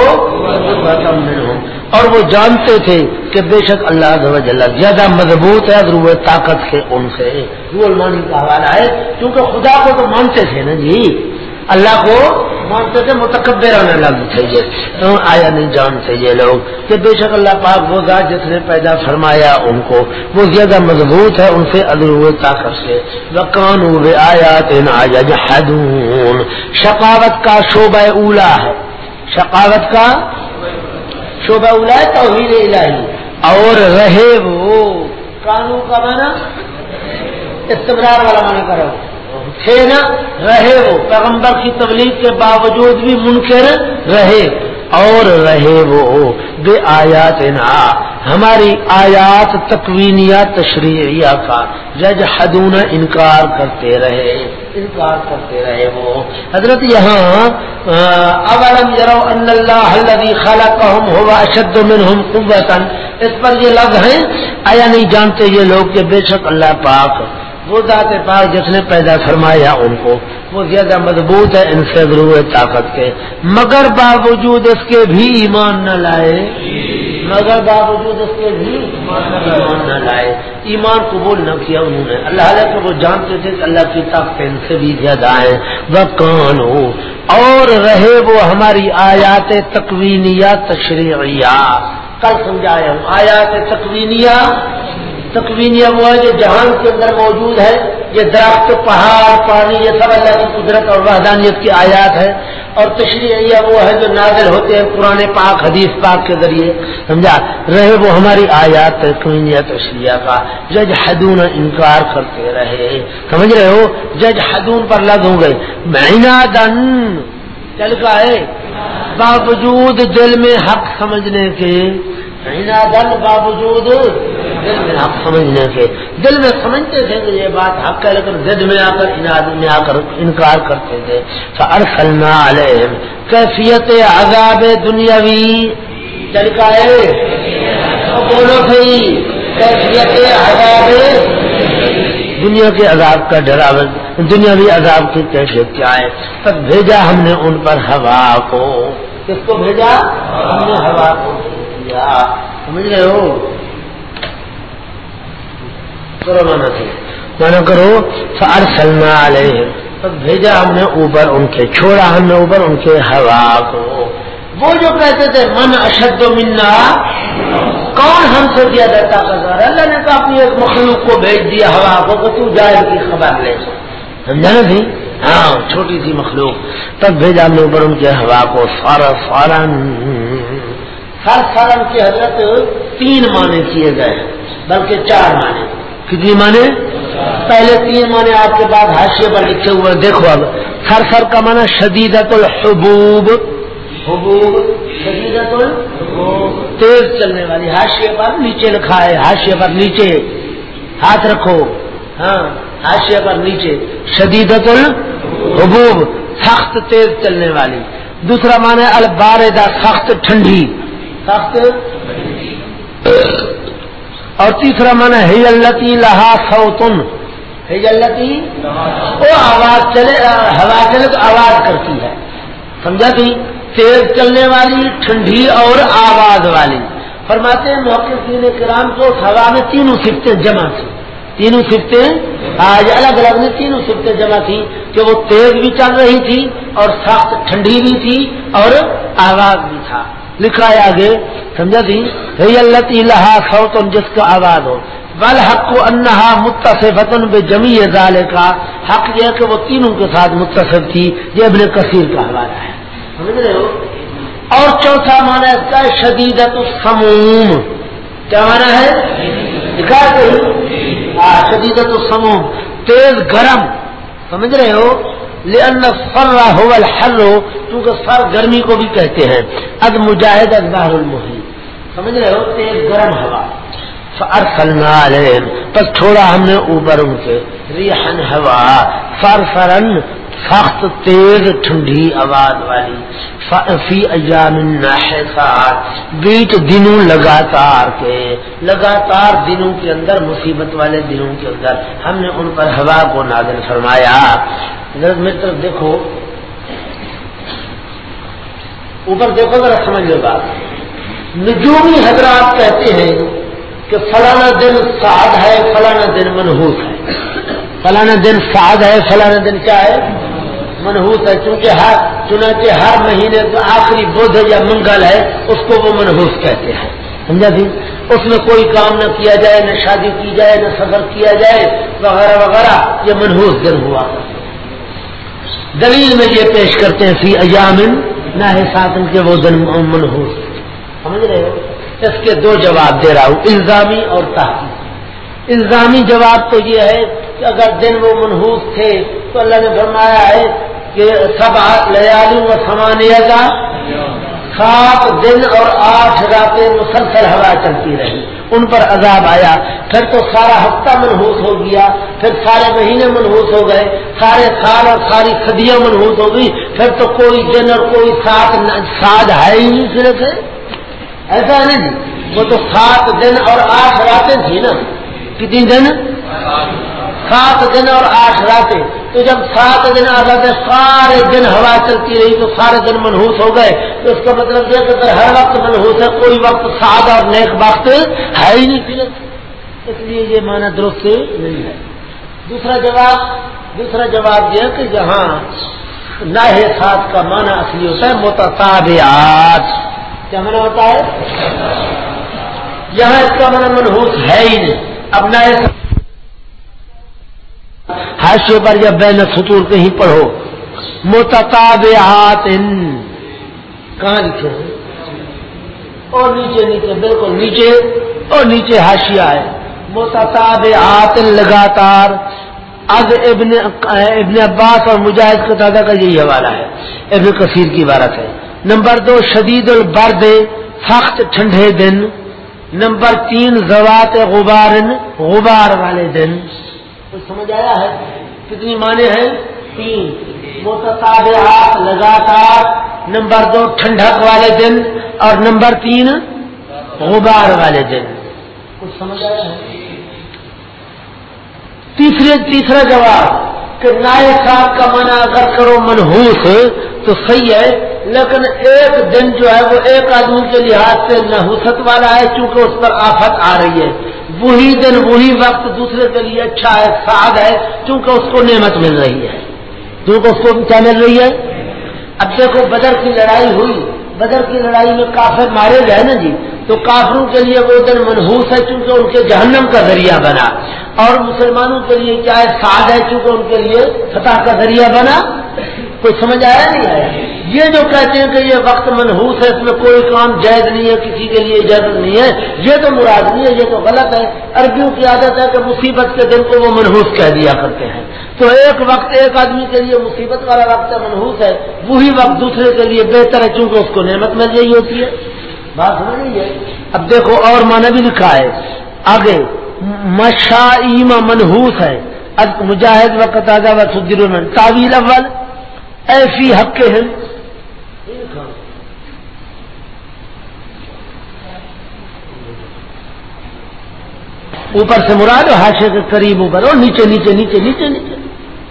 اور وہ جانتے تھے کہ بے شک اللہ جل زیادہ مضبوط ہے اگر وہ طاقت سے ان سے۔ مانی کا حوالہ ہے، کیونکہ خدا کو تو مانتے تھے نا جی۔ اللہ کو مانتے تھے، متکبر لگ تھے یہ۔ آیا نہیں جانتے یہ لوگ کہ بے شک اللہ پاک وہ ذات جس نے پیدا فرمایا ان کو، وہ زیادہ مضبوط ہے ان سے ادر ہوئے طاقت سے۔ وکان آیات شقاوت کا شعبہ اولا ہے۔ شقاوت کا شعبہ اولا توحید الہی اور رہے وہ قانون کا مانا استمرار والا مانا کرو۔ تھے نا؟ رہے وہ۔ پیغمبر کی تبلیغ کے باوجود بھی منکر رہے۔ اور رہے وہ بے آیات نا ہماری آیات تکوینیا تشریعیہ کا۔ جج حدون انکار کرتے رہے۔ انکار کرتے رہے وہ حضرت یہاں اولم یرو ان اللہ الذي خلقهم هو اشد منهم قوتا۔ اس پر یہ لفظ ہیں، آیا نہیں جانتے یہ لوگ کہ بے شک اللہ پاک، وہ ذات پاک جس نے پیدا فرمایا ان کو۔ وہ زیادہ مضبوط ہے ان سے ضرور طاقت کے۔ مگر باوجود اس کے بھی ایمان نہ لائے۔ مگر باوجود اس کے بھی ایمان نہ لائے۔ ایمان قبول نہ کیا انہوں نے۔ اللہ علیہ کو وہ جانتے تھے کہ اللہ کی طاقت سے بھی زیادہ ہے وہ کون ہو اور رہے وہ ہماری آیات تکوینیا تشریعیہ۔ کل سمجھایا ہوں، آیات تکوینیا تکوینیا وہ ہے جو جہان کے اندر موجود ہے، یہ درخت، پہاڑ، پانی، یہ سب اللہ کی قدرت اور وحدانیت کی آیات ہے۔ اور تشریح وہ ہے جو نازل ہوتے ہیں پرانے پاک، حدیث پاک کے ذریعے۔ سمجھا؟ رہے وہ ہماری آیات تشریح کا۔ جج حدون انکار کرتے رہے۔ سمجھ رہے ہو؟ جج حدون پر لگ ہوں گے۔ مہینہ دن چل کا ہے؟ باوجود دل میں حق سمجھنے کے۔ مہینہ دن باوجود دل میں آپ سمجھنے کے دل میں سمجھتے تھے کہ یہ بات حق ہے، لیکن زد میں آ کر اناد میں آ کر انکار کرتے تھے۔ ارسلنا علیہ کیفیت عذاب دنیاوی طریقہ ہے۔ بولو تھے کیفیت عذاب دنیا کے عذاب کا ڈراو دنیاوی عذاب کی کیفیت کیا ہے؟ تب بھیجا ہم نے ان پر ہوا کو۔ کس کو بھیجا؟ ہم نے ہوا کو سمجھ رہے ہو؟ کرو مانا تھے۔ مانا کرو فار سلنا علیہ بھیجا ہم نے اوپر ان کے، چھوڑا ہم نے اوپر ان کے ہوا کو۔ وہ جو کہتے تھے، من اشد منا؟ کون ہم سے زیادہ طاقتور اللہ نے تو اپنی ایک مخلوق کو بھیج دیا ہوا کو کہ تو جائے کی خبر لے۔ سمجھا نا تھی ہاں چھوٹی سی مخلوق۔ تب بھیجا ہم نے اوپر ان کے ہوا کو۔ سارا فارن ہر فارن کی حضرت تین معنی کیے گئے، بلکہ چار معنی۔ کتنی مانے؟ پہلے تین مانے آپ کے بعد حاشیے پر لکھے ہوئے دیکھو اب سر سر کا مانا شدیدت الحبوب حبوب شدیدت الحبوب تیز چلنے والی حاشیے پر نیچے لکھا ہے حاشیے پر نیچے۔ ہاتھ رکھو۔ ہاں حاشیے پر نیچے۔ شدیدت الحبوب سخت تیز چلنے والی۔ دوسرا مانا الباردہ سخت ٹھنڈی۔ سخت؟ اور تیسرا من ہے اللہ لہا سوتن ہے وہ آواز چلے، ہوا چلے تو آواز کرتی ہے۔ سمجھا تھی تیز چلنے والی، ٹھنڈی اور آواز والی۔ فرماتے ہیں، محققین کرام کو ہوا میں تینوں سفتیں جمع تھی تینوں سفتیں آج ہاں، الگ الگ میں تینوں سفتیں جمع تھی کہ وہ تیز بھی چل رہی تھی اور سخت، ٹھنڈی بھی تھی اور آواز بھی تھا۔ لکھا ہے آگے، سمجھا جی؟ تھی اللہ لہا سوتن جس کا آواز ہو۔ بل حق کو انہا متصف بے جمی ظالے کا حق یہ ہے کہ وہ تینوں کے ساتھ متصف تھی، یہ ابن کثیر کا حوالہ ہے۔ سمجھ رہے ہو؟ اور چوتھا مانا اس کا شدیدت السموم۔ کیا مانا ہے؟ دکھا ہاں، شدیدت السموم۔ تیز گرم۔ سمجھ رہے ہو؟ لأن فر ہو الحر ہو کیونکہ سر گرمی کو بھی کہتے ہیں اد مجاہد ازبار المحیط۔ سمجھ رہے ہو؟ تیز گرم ہوا۔ ارسلنا علیہم پس تھوڑا ہم نے اوپر ان کے ریحن ہوا سر فرن سخت تیز ٹھنڈی آواز والی۔ فی ایام نحسات بیچ دنوں لگاتار کے، لگاتار دنوں کے اندر، مصیبت والے دنوں کے اندر۔ ہم نے ان پر ہوا کو نازل فرمایا۔ متر دیکھو۔ اوپر دیکھو ذرا سمجھ لو بات۔ نجومی حضرات کہتے ہیں کہ فلانا دن سعد ہے، فلانا دن منحوس ہے۔ فلانا دن سعد ہے، فلانا دن کیا ہے؟ منحوس ہے. چونکہ ہر چنانچہ ہر مہینے کا آخری بدھ یا منگل ہے، اس کو وہ منحوس کہتے ہیں۔ سمجھا جی؟ اس میں کوئی کام نہ کیا جائے، نہ شادی کی جائے، نہ سفر کیا جائے، وغیرہ وغیرہ، یہ منحوس دن ہوا۔ دلیل میں یہ پیش کرتے ہیں، فی ایامن نہ حساب کے وہ دن منحوس۔ سمجھ رہے ہو؟ اس کے دو جواب دے رہا ہوں، الزامی اور تحقیق۔ الزامی جواب تو یہ ہے کہ اگر دن وہ منحوس تھے تو اللہ نے فرمایا ہے کہ سب لیالوں و سمانیہ کا سات دن اور آٹھ راتیں مسلسل ہوا چلتی رہی۔ ان پر عذاب آیا۔ پھر تو سارا ہفتہ منحوس ہو گیا۔ پھر سارے مہینے منحوس ہو گئے۔ سارے سال اور ساری صدیاں منحوس ہو گئی۔ پھر تو کوئی دن اور کوئی سات ساد ہے ہی نہیں صرف۔ ایسا نہیں۔ جی وہ تو سات دن اور آٹھ راتیں تھی نا۔ کتنی دن؟ سات دن اور آٹھ راتیں۔ تو جب سات دن آ جاتے سارے دن ہوا چلتی رہی، تو سارے دن منحوس ہو گئے۔ تو اس کا مطلب یہ کہ ہر وقت منحوس ہے، کوئی وقت ساد اور نیک وقت ہے ہی نہیں پھر۔ اس لیے یہ معنی درست نہیں ہے۔ دوسرا جواب دوسرا جواب یہ کہ جہاں نہ سات کا معنی اصلی ہوتا ہے متطابعات کیا معنی ہوتا ہے؟ یہاں اس کا معنی منحوس ہے ہی نہیں۔ اب نئے حاشے پر یا بین سطور کہیں پڑھو متطابعات کہاں لکھے ہیں؟ اور نیچے نیچے، بالکل نیچے۔ اور نیچے حاشیہ ہے۔ متطابعات لگاتار۔ اب ابن ابن عباس اور مجاہد کا دادا کا یہی حوالہ ہے۔ ابن کثیر کی عبارت ہے۔ نمبر دو، شدید البرد، سخت ٹھنڈے دن۔ نمبر تین، زوات غبار غبار والے دن۔ کچھ سمجھ آیا ہے؟ کتنی معنی ہیں؟ تین۔ متطابعات لگاتار۔ نمبر دو، ٹھنڈک والے دن۔ اور نمبر تین، غبار والے دن۔ کچھ سمجھ آیا ہے؟ تیسرے، تیسرا جواب، کہ نائے صاحب کا منع اگر کرو منحوس، تو صحیح ہے، لیکن ایک دن جو ہے، وہ ایک آدمی کے لحاظ سے نحوست والا ہے، چونکہ اس پر آفت آ رہی ہے۔ وہی دن، وہی وقت دوسرے کے لیے اچھا ہے، سعد ہے، کیونکہ اس کو نعمت مل رہی ہے۔ کیونکہ اس کو کیا مل رہی ہے؟ اب دیکھو، بدر کی لڑائی ہوئی۔ بدر کی لڑائی میں کافر مارے گئے نا جی۔ تو کافروں کے لیے وہ دن منحوس ہے، کیونکہ ان کے جہنم کا ذریعہ بنا۔ اور مسلمانوں کے لیے کیا ہے؟ سعد ہے، کیونکہ ان کے لیے فتح کا ذریعہ بنا۔ کوئی سمجھ آیا نہیں آیا؟ یہ جو کہتے ہیں کہ یہ وقت منحوس ہے، اس میں کوئی کام جائز نہیں ہے، کسی کے لیے اجازت نہیں ہے، یہ تو مراد نہیں ہے، یہ تو غلط ہے۔ عربیوں کی عادت ہے کہ مصیبت کے دن کو وہ منحوس کہہ دیا کرتے ہیں۔ تو ایک وقت ایک آدمی کے لیے مصیبت والا وقت منحوس ہے، وہی وقت دوسرے کے لیے بہتر ہے، چونکہ اس کو نعمت مل رہی ہوتی ہے۔ بات سمجھ رہی ہے؟ اب دیکھو، اور مانا بھی لکھا ہے۔ آگے مشائم منحوس ہے۔ مجاہد و قطع و سدر تعویل اول۔ ایسی حق کے ہیں۔ اوپر سے مراد ہاشے کے قریب اوپر، اور نیچے نیچے نیچے نیچے نیچے۔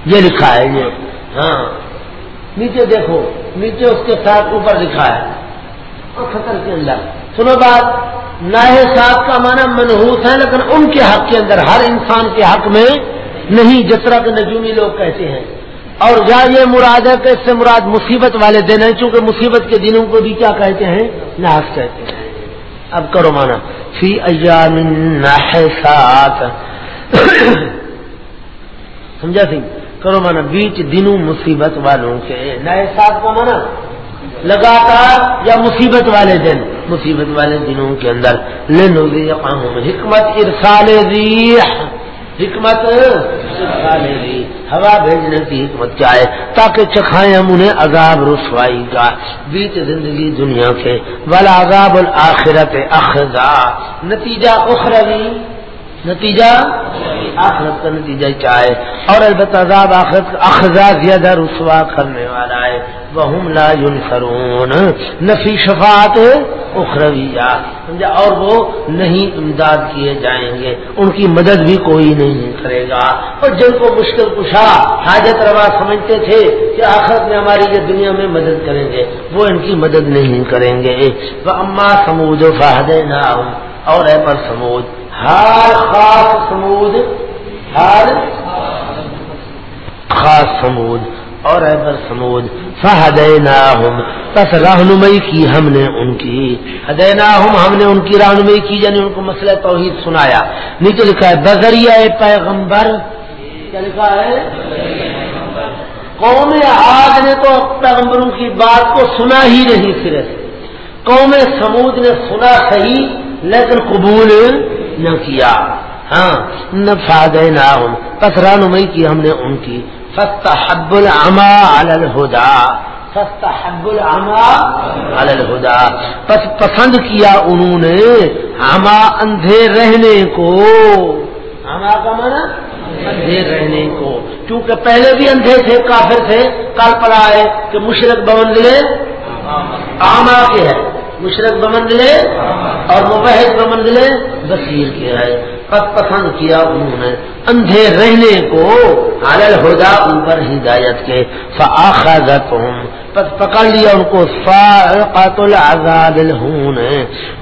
یہ لکھا ہے، یہ۔ ہاں۔ نیچے دیکھو، نیچے اس کے ساتھ اوپر لکھا ہے۔ اور خطر کے اندر۔ سنو بات نئے صاحب کا معنی منحوس ہے، لیکن ان کے حق کے اندر، ہر انسان کے حق میں نہیں، جس طرح کے نجومی لوگ کہتے ہیں۔ اور یا یہ مراد ہے کہ اس سے مراد مصیبت والے دن ہیں، چونکہ مصیبت کے دنوں کو بھی کیا کہتے ہیں؟ ناس کہتے ہیں۔ اب کرو مانا فی ایام سات *coughs* سمجھا سی؟ کرو مانا بیچ دنوں مصیبت والوں کے۔ نئے سات کا مانا لگاتار یا مصیبت والے دن۔ مصیبت والے دنوں کے اندر۔ لینو حکمت ارسال ریح۔ حکمت؟ ہوا بھیجنے کی حکمت کیا ہے؟ تاکہ چکھائیں ہم انہیں عذاب رسوائی کا. بیچ زندگی دنیا کے. والا عذاب الآخرت اخذا نتیجہ اخروی. نتیجہ آخرت کا نتیجہ کیا ہے؟ اور البتہ عذاب آخرت اخذا زیادہ رسوا کرنے والا ہے۔ وہ لا ينصرون نفی شفاعت اخرویہ۔ سمجھا؟ اور وہ نہیں امداد کیے جائیں گے۔ ان کی مدد بھی کوئی نہیں کرے گا۔ اور جن کو مشکل کشا، حاجت روا سمجھتے تھے کہ آخرت میں ہماری یہ دنیا میں مدد کریں گے، وہ ان کی مدد نہیں کریں گے۔ وہ اما سمود فہد اور ہے پر سمود ہر خاص سمود ہر خاص سمود اور ہے پر سمود فہدینا بس رہنمائی کی ہم نے ان کی۔ ہدینا ہم نے ان کی رہنمائی کی یعنی ان کو مسئلہ توحید سنایا۔ نیچے لکھا ہے، بذریعہ پیغمبر۔ کیا لکھا ہے؟ قوم آج نے تو پیغمبروں کی بات کو سنا ہی نہیں سرے سے قوم سمود نے سنا صحیح لیکن قبول نہ کیا۔ ہاں نہ فادے نہ بس کی ہم نے ان کی۔ فتحب العما علی الہدا۔ سستا حب الہدا۔ پس پسند کیا انہوں نے ہما اندھے رہنے کو۔ ہما کا مانا اندھے رہنے کو۔ کیونکہ پہلے بھی اندھے تھے، کافر تھے، کل پڑا ہے کہ مشرق بمنزلے آما کے ہے۔ مشرق بمنزلے اور مبحد بمنزلے بصیر کے ہے پسند کیا انہوں نے۔ اندھے رہنے کو حالل ہدا ان پر ہدایت کے۔ پس پکڑ لیا ان کو۔ العذاب الہون۔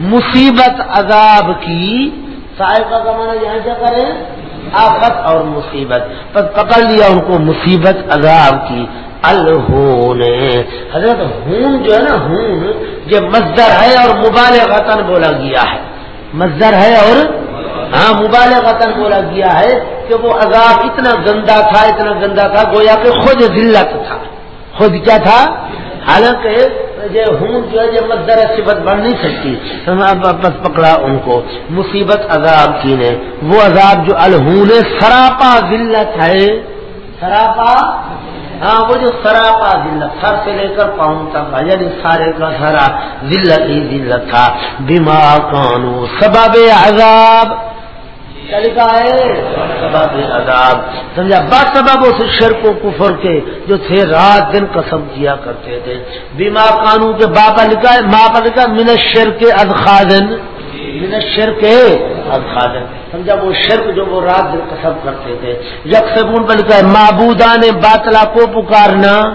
مصیبت عذاب کی۔ کا زمانہ یہاں کیا کریں؟ آفت اور مصیبت۔ پس پکڑ لیا ان کو مصیبت عذاب کی۔ الہون۔ حضرت ہون جو ہے نا، ہون یہ مزدر ہے اور مبالغ بولا گیا ہے۔ مزدر ہے اور؟ ہاں موبائل وطن بولا گیا ہے کہ وہ عذاب اتنا گندا تھا، اتنا گندا تھا، گویا کہ خود ذلت تھا۔ خود کیا تھا؟ حالانکہ یہ ہوں جو ہے، یہ مزدر صفت بن نہیں سکتی۔ بس پکڑا ان کو۔ مصیبت عذاب کی نے۔ وہ عذاب جو الہون سراپا ذلت ہے۔ سراپا ہاں وہ جو سراپا ذلت سر سے لے کر پاؤں تک یعنی سارے کا سارا ذلت ہی ذلت تھا۔ بیما کانو سبب عذاب۔ یعنی عذاب۔ سمجھا؟ با سبب اس شرک و کفر کے جو تھے، رات دن قسم کیا کرتے تھے۔ بیما قانون کے باپا لکھا ہے ماں پر لکھا من شرک ادخادن من شرک ادخادن سمجھا وہ شرک جو وہ رات دن قسم کرتے تھے۔ یکسبون پر لکھا ہے معبودان باطلا کو پکارنا۔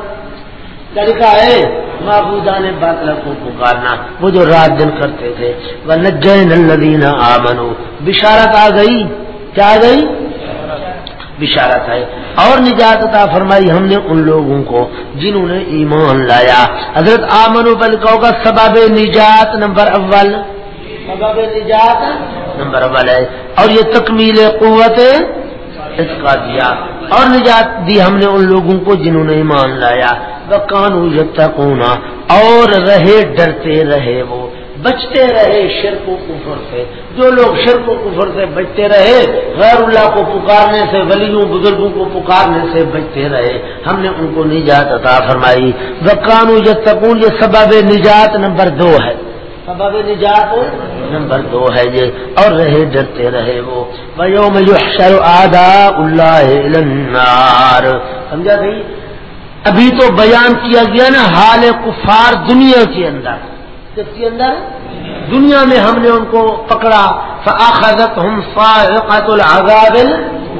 طریقہ ہے، معبودان باطلا کو پکارنا۔ وہ جو رات دن کرتے تھے۔ وہ نجین الدین آمنو بشارت آ گئی۔ کیا آ گئی؟ بشارت ہے اور نجات عطا فرمائی ہم نے ان لوگوں کو جنہوں نے ایمان لایا۔ حضرت آمن و بلکوں کا سبب نجات نمبر اول۔ سبب نجات نمبر اول ہے۔ اور یہ تکمیل قوت اس کا دیا۔ اور نجات دی ہم نے ان لوگوں کو جنہوں نے ایمان لایا۔ وہ کانو یتقونا اور رہے، ڈرتے رہے وہ۔ بچتے رہے شرک و کفر سے۔ جو لوگ شرک و کفر سے بچتے رہے، غیر اللہ کو پکارنے سے، ولیوں، بزرگوں کو پکارنے سے بچتے رہے۔ ہم نے ان کو نجات عطا فرمائی۔ وکانو یتقون۔ یہ سبب نجات نمبر دو ہے۔ سبب نجات نمبر دو ہے یہ، اور رہے ڈرتے رہے وہ۔ یوم یحشر آدھا اللہ النار۔ سمجھا بھائی؟ ابھی تو بیان کیا گیا نا حال کفار دنیا کے اندر۔ کس کے اندر؟ دنیا میں ہم نے ان کو پکڑا۔ فاخذت ہم فائقت العذاب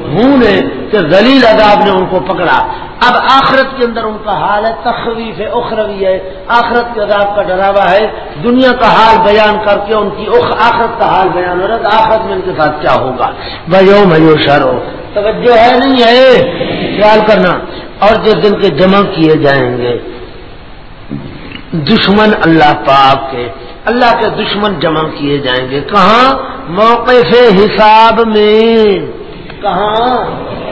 ہوں نے کہ ذلیل عذاب نے ان کو پکڑا۔ اب آخرت کے اندر ان کا حال ہے، تخویف ہے اخروی ہے۔ آخرت کے عذاب کا ڈراوا ہے۔ دنیا کا حال بیان کر کے ان کی آخرت کا حال بیان ہو رہا ہے آخرت میں ان کے ساتھ کیا ہوگا؟ بھائی میو شرو توجہ ہے نہیں ہے؟ خیال کرنا۔ اور جس دن کے جمع کیے جائیں گے، دشمن اللہ پاک کے۔ اللہ کے دشمن جمع کیے جائیں گے۔ کہاں؟ موقع سے حساب میں۔ کہاں؟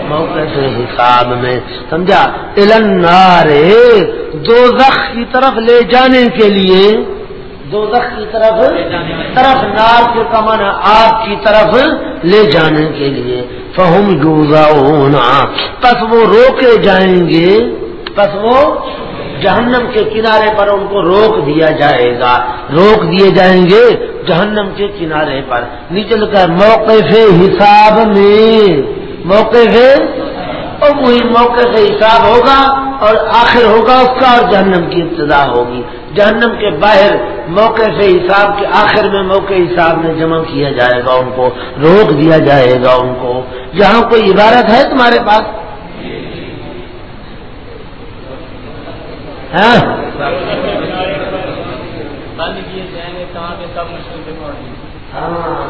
موقع سے حساب میں، سمجھا؟ النارے دو زخ کی طرف لے جانے کے لیے دو زخ کی طرف طرف نار کے کمن آگ کی طرف لے جانے کے لیے۔ فہم جوزا ہونا پس وہ روکے جائیں گے، پس وہ جہنم کے کنارے پر ان کو روک دیا جائے گا۔ روک دیے جائیں گے جہنم کے کنارے پر۔ نچل کر موقع سے حساب میں۔ موقع سے اور وہی موقع سے حساب ہوگا اور آخر ہوگا اس کا اور جہنم کی ابتدا ہوگی۔ جہنم کے باہر موقع سے حساب کے آخر میں موقع حساب میں جمع کیا جائے گا ان کو، روک دیا جائے گا ان کو۔ جہاں کوئی عبارت ہے تمہارے پاس؟ ہاں؟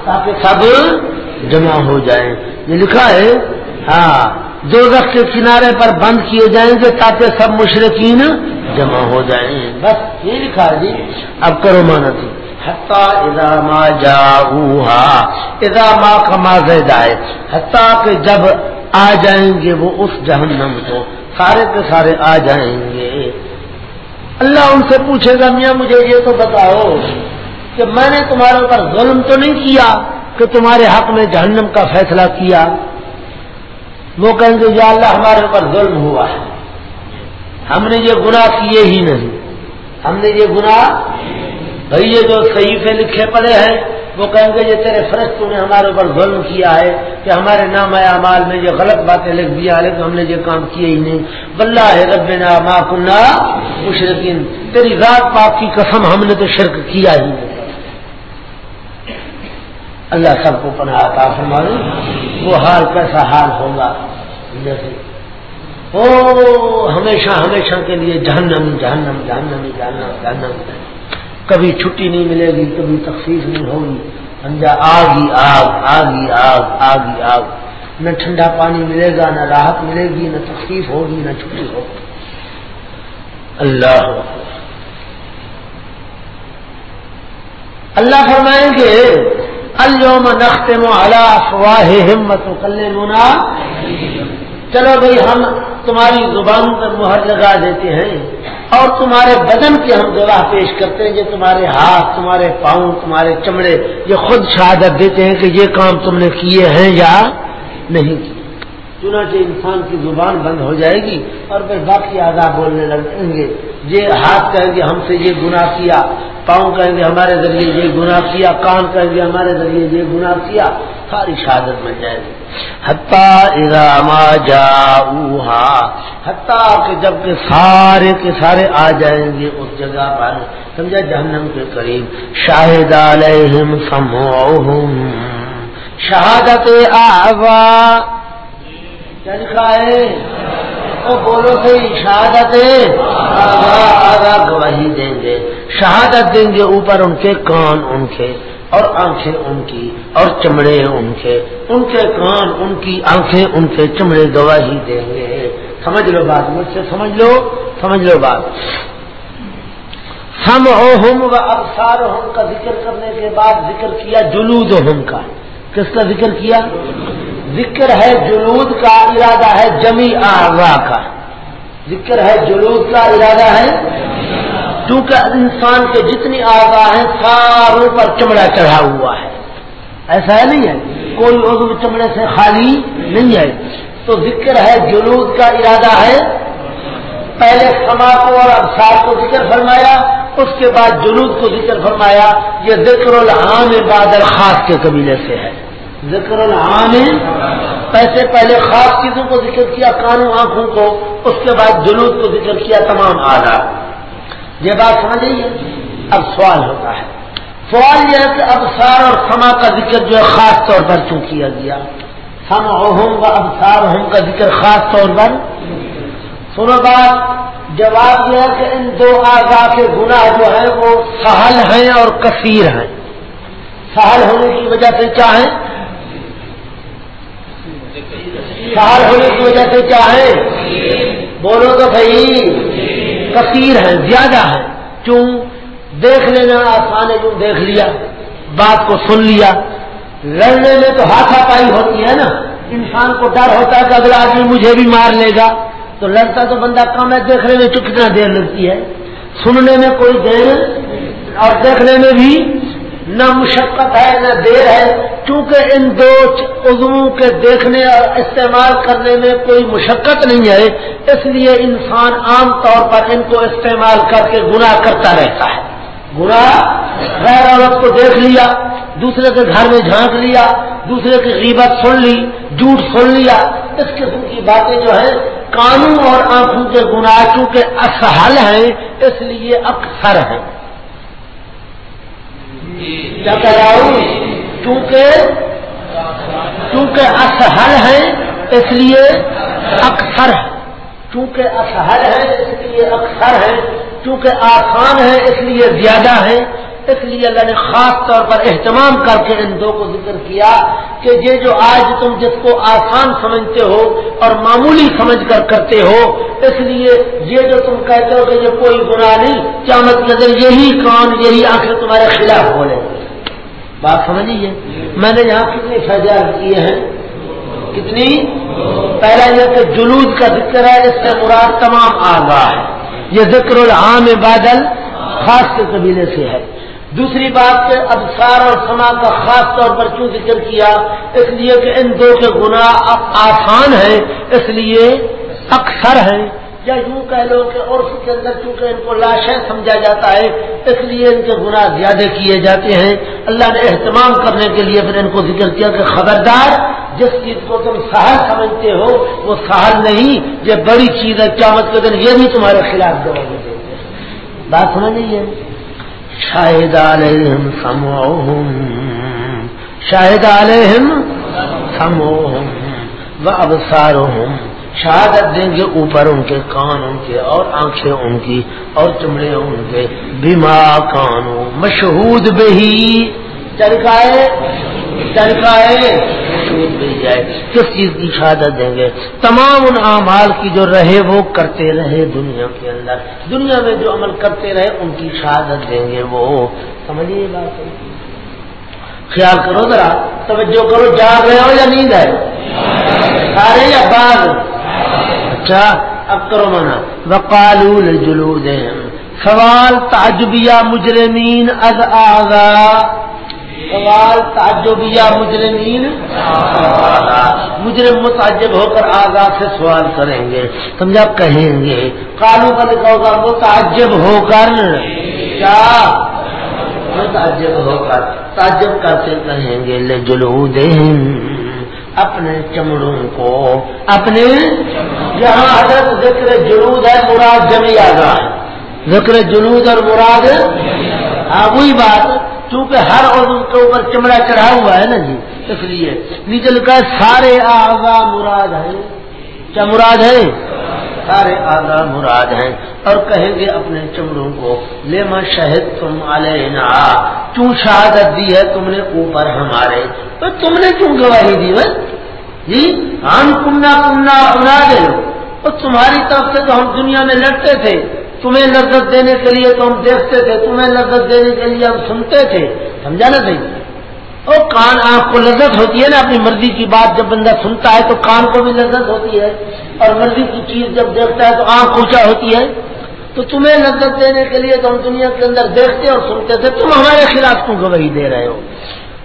تاکہ سب جمع ہو جائیں۔ یہ لکھا ہے ہاں دو رخ کے کنارے پر بند کیے جائیں گے تاکہ سب مشرقین جمع ہو جائیں۔ بس یہ لکھا ہے جی۔ اب کرو مانا تھی اداما جا اداما کا ہے حتیٰ کہ جب آ جائیں گے وہ اس جہنم کو، سارے کے سارے آ جائیں گے۔ اللہ ان سے پوچھے گا، میاں مجھے یہ تو بتاؤ۔ کہ میں نے تمہارے اوپر ظلم تو نہیں کیا کہ تمہارے حق میں جہنم کا فیصلہ کیا؟ وہ کہیں گے، یا اللہ، ہمارے اوپر ظلم ہوا ہے۔ ہم نے یہ گناہ کیے ہی نہیں۔ ہم نے یہ گناہ بھائی، یہ جو صحیفے لکھے پڑے ہیں، وہ کہیں گے، یہ تیرے فرشتوں نے ہمارے اوپر ظلم کیا ہے کہ ہمارے نام اعمال میں یہ غلط باتیں لکھ دیا، لیکن ہم نے یہ کام کیے ہی نہیں۔ بلّہ ہے رب نا ما کنہ مشرقین تیری ذات پاک کی قسم ہم نے تو شرک کیا ہی نہیں۔ اللہ سب کو پناہ عطا فرمانے وہ حال کیسا حال ہوگا؟ جیسے او ہمیشہ ہمیشہ کے لیے جہنم جہنم جہنم جہنم جہنم۔ کبھی چھٹی نہیں ملے گی، کبھی تخفیف نہیں ہوگی۔ سمجھا؟ آگ ہی آگ آگ ہی آگ آگ ہی آگ۔ نہ ٹھنڈا پانی ملے گا، نہ راحت ملے گی، نہ تخفیف ہوگی، نہ چھٹی ہوگی۔ اللہ اللہ فرمائیں گے اليوم نختم على افواههم وتكلمنا. چلو بھائی، ہم تمہاری زبان پر مہر لگا دیتے ہیں اور تمہارے بدن کی ہم گواہ پیش کرتے ہیں، یہ تمہارے ہاتھ، تمہارے پاؤں، تمہارے چمڑے، یہ خود شہادت دیتے ہیں کہ یہ کام تم نے کیے ہیں یا نہیں کیے۔ چنانچہ انسان کی زبان بند ہو جائے گی اور پھر باقی آزاد بولنے لگیں گے۔ یہ ہاتھ کہیں گے ہم سے یہ گناہ کیا، پاؤں کہیں گے ہمارے ذریعے یہ گناہ کیا، کان کہیں گے ہمارے ذریعے یہ گناہ کیا۔ ساری شہادت میں جائے گی۔ حتیٰ جا حتیٰ کہ جبکہ سارے کے سارے آ جائیں گے اس جگہ پر، سمجھا جہنم کے قریب۔ شاہد علیہم سموہم شہادت آوا۔ کیا لکھا ہے وہ بولو صحیح شہادت آگا گواہی دیں گے۔ شہادت دیں گے اوپر ان کے کان ان کے اور آنکھیں ان کی اور چمڑے ان کے۔ ان کے کان ان کی، آنکھیں ان کے چمڑے گواہی دیں گے۔ سمجھ لو بات، مجھ سے سمجھ لو؟ سمجھ لو بات۔ ہم ہم و ابسار ہم کا ذکر کرنے کے بعد ذکر کیا، جلود ہم کا۔ کس کا ذکر کیا؟ ذکر ہے جلود کا ارادہ ہے جمی آغا کا۔ ذکر ہے جلود کا ارادہ ہے۔ کیونکہ انسان کے جتنی آغا ہیں ساروں پر چمڑا چڑھا ہوا ہے۔ ایسا ہے نہیں ہے؟ کوئی عضو چمڑے سے خالی نہیں ہے۔ تو ذکر ہے جلود کا ارادہ ہے۔ پہلے سما کو اور ابسار کو ذکر فرمایا، اس کے بعد جلود کو ذکر فرمایا۔ یہ ذکر العام بادل خاص کے قبیلے سے ہے۔ ذکر العام پیسے پہلے خاص چیزوں کو ذکر کیا، کانوں، آنکھوں کو، اس کے بعد جلود کو ذکر کیا، تمام آداب۔ یہ بات سمجھ رہی ہے؟ اب سوال ہوتا ہے۔ سوال یہ ہے کہ اب سار اور سما کا ذکر جو ہے خاص طور پر کیوں کیا گیا؟ سم ہوں و اب سار ہوں کا ذکر خاص طور پر۔ سنو بات، جواب یہ ہے کہ ان دو آگاہ کے گناہ جو ہیں وہ سہل ہیں اور کثیر ہیں۔ سہل ہونے کی وجہ سے چاہیں شہر ہونے کی وجہ سے کیا ہے؟ بولو تو بھائی کثیر ہے، زیادہ ہے۔ کیوں؟ دیکھ لینا، آسان ہے، کیوں؟ دیکھ لیا، بات کو سن لیا۔ لڑنے میں تو ہاتھا پائی ہوتی ہے نا۔ انسان کو ڈر ہوتا ہے کہ اگلا آدمی مجھے بھی مار لے گا۔ تو لڑتا تو بندہ کم ہے، دیکھنے میں تو کتنا دیر لگتی ہے۔ سننے میں کوئی دیر اور دیکھنے میں بھی نہ مشقت ہے، نہ دیر ہے، چونکہ ان دو عضووں کے دیکھنے اور استعمال کرنے میں کوئی مشقت نہیں ہے، اس لیے انسان عام طور پر ان کو استعمال کر کے گناہ کرتا رہتا ہے۔ گناہ، غیر عورت کو دیکھ لیا، دوسرے کے گھر میں جھانک لیا، دوسرے کی غیبت سن لی، جھوٹ سن لیا، اس قسم کی باتیں جو ہے قانون اور آنکھوں کے گناہ چونکہ اسہل ہیں، اس لیے اکثر ہیں۔ کیا کہہ رہا ہوں؟ کیونکہ کیونکہ اسہل ہے اس لیے اکثر ہے کیونکہ اسہل ہے اس لیے اکثر ہے کیونکہ آسان ہے اس لیے زیادہ ہے اس لیے اللہ نے خاص طور پر اہتمام کر کے ان دو کو ذکر کیا کہ یہ جو آج تم جس کو آسان سمجھتے ہو اور معمولی سمجھ کر کرتے ہو، اس لیے یہ جو تم کہتے ہو کہ یہ کوئی گناہ نہیں کیا مطلب یہی کام یہی آخر تمہارے خلاف بولے بات سمجھیے؟ میں نے یہاں کتنی فیضیات کیے ہیں؟ کتنی؟ پہلا یہ کہ جلود کا ذکر ہے، اس سے مراد تمام آگاہ ہے۔ یہ ذکر العام بادل خاص کے قبیلے سے ہے۔ دوسری بات کہ ابسار اور سما کا خاص طور پر کیوں ذکر کیا؟ اس لیے کہ ان دو کے گناہ آسان ہیں، اس لیے اکثر ہیں۔ یا یوں کہہ لو کہ عرف کے اندر چونکہ ان کو لاشیں سمجھا جاتا ہے، اس لیے ان کے گناہ زیادہ کیے جاتے ہیں۔ اللہ نے اہتمام کرنے کے لیے پھر ان کو ذکر کیا کہ خبردار، جس چیز کو تم سہل سمجھتے ہو، وہ سہل نہیں، یہ بڑی چیز ہے۔ قیامت کے دن یہ بھی تمہارے خلاف دے بات سمجھ لیجیے شاہد علیہم سموہم شاہد علیہم سموہم و ابسارہم شہادت دیں گے اوپر ان کے کان ان کے اور آنکھیں ان کی اور چمڑے ان کے۔ بیما کانو مشہود بہی چرکائے چرکائے جائے، کس چیز کی شہادت دیں گے؟ تمام ان اعمال کی جو رہے وہ کرتے رہے دنیا کے اندر۔ دنیا میں جو عمل کرتے رہے ان کی شہادت دیں گے وہ۔ سمجھیے بات خیال کرو ذرا، توجہ کرو جا رہے ہو یا نیند ہے؟ سارے یا بعض اچھا اب کرو منا وقالو لجلود سوال تعجبیہ مجرمین از آغا۔ سوال تعجبیہ مجرمین؟ مجرم متعجب ہو کر آغا سے سوال کریں گے، سمجھا؟ کہیں گے کالو کا لکھا ہوگا وہ تعجب ہو کر۔ کیا؟ متعجب ہو کر۔ تعجب کرتے کہیں گے، لے جلود اپنے چمڑوں کو، اپنے؟ یہاں حضرت ذکر جلود ہے مراد جمی آگاہ ذکر جلود اور مراد؟ ہاں وہی بات۔ چونکہ ہر عضو کے اوپر چمڑا چڑھا ہوا ہے نا جی اس لیے نیچے لکھا ہے، سارے آگا مراد ہے کیا مراد ہے سارے آگا مراد ہیں۔ اور کہیں گے اپنے چمڑوں کو لے شہد تم علینا، کیوں شہادت دی ہے تم نے اوپر ہمارے؟ تو تم نے کیوں گواہی دی بس جی ہم کمنا کمنا اڑا دے اور تمہاری طرف سے تو ہم دنیا میں لڑتے تھے۔ تمہیں لذت دینے کے لیے تو ہم دیکھتے تھے، تمہیں لذت دینے کے لیے ہم سنتے تھے۔ سمجھا نا صحیح؟ اور کان آنکھ کو لذت ہوتی ہے نا اپنی مرضی کی بات، جب بندہ سنتا ہے تو کان کو بھی لذت ہوتی ہے۔ اور مرضی کی چیز جب دیکھتا ہے تو آنکھ اونچا ہوتی ہے۔ تو تمہیں لذت دینے کے لیے تو ہم دنیا کے اندر دیکھتے اور سنتے تھے، تم ہمارے خلاف کیوں گواہی دے رہے ہو؟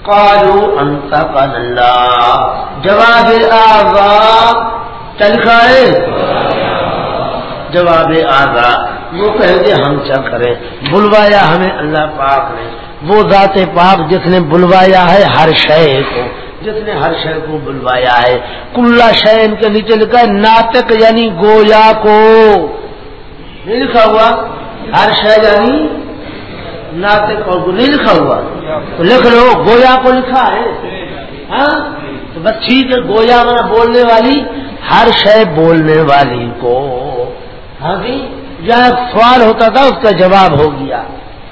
کالو انت جواب آگا چل جواب آگا وہ کہیں گے ہم کیا کریں؟ بلوایا ہمیں اللہ پاک نے۔ وہ ذات پاک جس نے بلوایا ہے ہر شے کو، جس نے ہر شے کو بلوایا ہے۔ کلا شہن کے نیچے لکھا ہے، ناطق یعنی گویا کو۔ نہیں لکھا ہوا؟ ہر شہ یعنی ناطق اور نہیں لکھا ہوا؟ تو لکھ لو گویا کو لکھا ہے۔ ہاں؟ تو بس ٹھیک ہے، گویا میں بولنے والی، ہر شے بولنے والی کو۔ ہاں جی؟ جہاں سوال ہوتا تھا اس کا جواب ہو گیا۔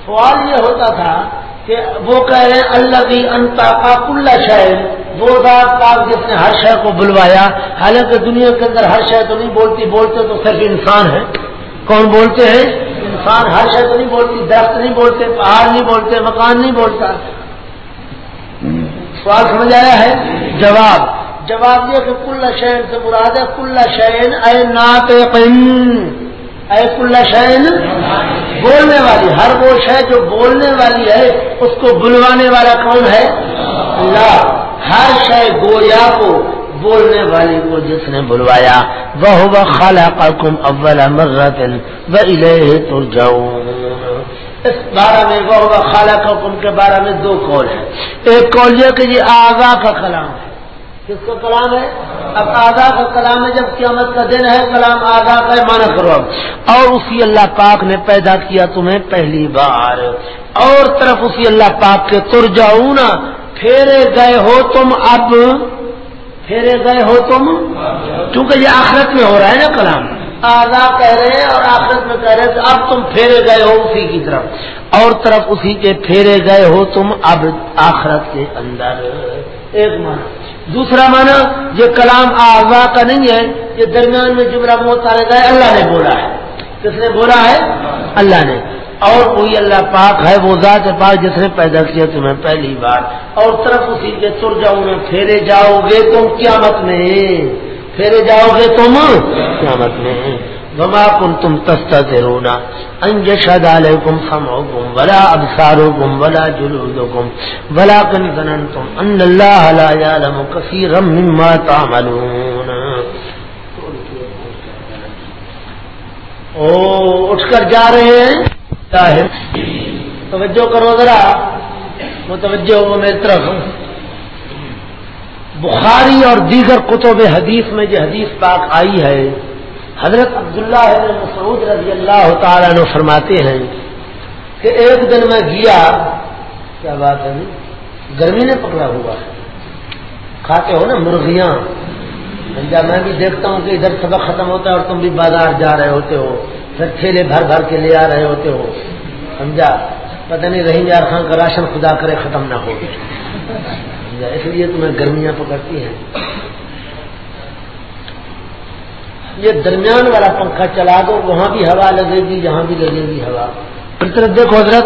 سوال یہ ہوتا تھا کہ وہ کہہ رہے ہیں اللہ بھی انتا کا کل شہر وہ رات پاک جس نے ہر شہر کو بلوایا۔ حالانکہ دنیا کے اندر ہر شہر تو نہیں بولتی، بولتے تو صرف انسان ہے کون بولتے ہیں؟ انسان ہر شہر تو نہیں بولتی، درخت نہیں بولتے، پہاڑ نہیں بولتے، مکان نہیں بولتا۔ سوال سمجھ آیا ہے؟ جواب۔ جواب یہ کہ کل شہر سے مراد ہے، کل شہر اے ناط اے کل شہن بولنے والی، ہر وہ شہ جو بولنے والی ہے، اس کو بلوانے والا کون ہے؟ اللہ۔ ہر شے گویا کو بولنے والی کو جس نے بلوایا۔ وہ خالہ کم اول مرت و تو اس بارہ میں وہ خالہ کم کے بارے میں دو کال ہیں۔ ایک کال یہ کہ یہ آگاہ کا کلام ہے۔ کس کا کلام ہے؟ اب آگاہ کا کلام ہے، جب قیامت کا دن ہے، کلام آگاہ کا مانا کرو اب۔ اور اسی اللہ پاک نے پیدا کیا تمہیں پہلی بار۔ اور طرف اسی اللہ پاک کے تر جاؤ نا پھیرے گئے ہو تم اب۔ پھیرے گئے ہو تم؟ کیونکہ یہ آخرت میں ہو رہا ہے نا کلام۔ آگاہ کہہ رہے ہیں اور آخرت میں کہہ رہے ہیں اب تم پھیرے گئے ہو اسی کی طرف۔ اور طرف اسی کے پھیرے گئے ہو تم اب آخرت کے اندر۔ ایک مانا دوسرا مانا یہ کلام آغا کا نہیں ہے، یہ درمیان میں جملہ موت ہے اللہ نے بولا ہے۔ کس نے بولا ہے؟ اللہ نے۔ اور کوئی اللہ پاک ہے، وہ ذات پاک جس نے پیدا کیا تمہیں پہلی بار۔ اور طرف اسی کے تر جاؤ میں پھیرے جاؤ گے تم قیامت میں۔ پھیرے جاؤ گے تم قیامت میں۔ وما كنتم تستترون ان يشهد عليكم سمعكم ولا ابصاركم ولا جلودكم ولكن ظننتم ان الله لا يعلم كثيرا مما تعملون. اٹھ کر جا رہے ہیں؟ توجہ کرو ذرا، متوجہ ہو میری طرف۔ بخاری اور دیگر کتب حدیث میں جو حدیث پاک آئی ہے حضرت عبداللہ مسعود رضی اللہ تعالیٰ نے فرماتے ہیں کہ ایک دن میں گیا، کیا بات ہے جی؟ گرمی نے پکڑا ہوا ہے۔ کھاتے ہو نا مرغیاں۔ سمجھا میں بھی دیکھتا ہوں کہ ادھر سبق ختم ہوتا ہے اور تم بھی بازار جا رہے ہوتے ہو۔ پھر ٹھیلے بھر بھر کے لے آ رہے ہوتے ہو۔ سمجھا؟ پتہ نہیں رحیم یار خان کا راشن خدا کرے ختم نہ ہو۔ اس لیے تمہیں گرمیاں پکڑتی ہیں۔ یہ درمیان والا پنکھا چلا دو، وہاں بھی ہوا لگے گی جہاں بھی لگے گی ہوا۔ طرف دیکھو حضرت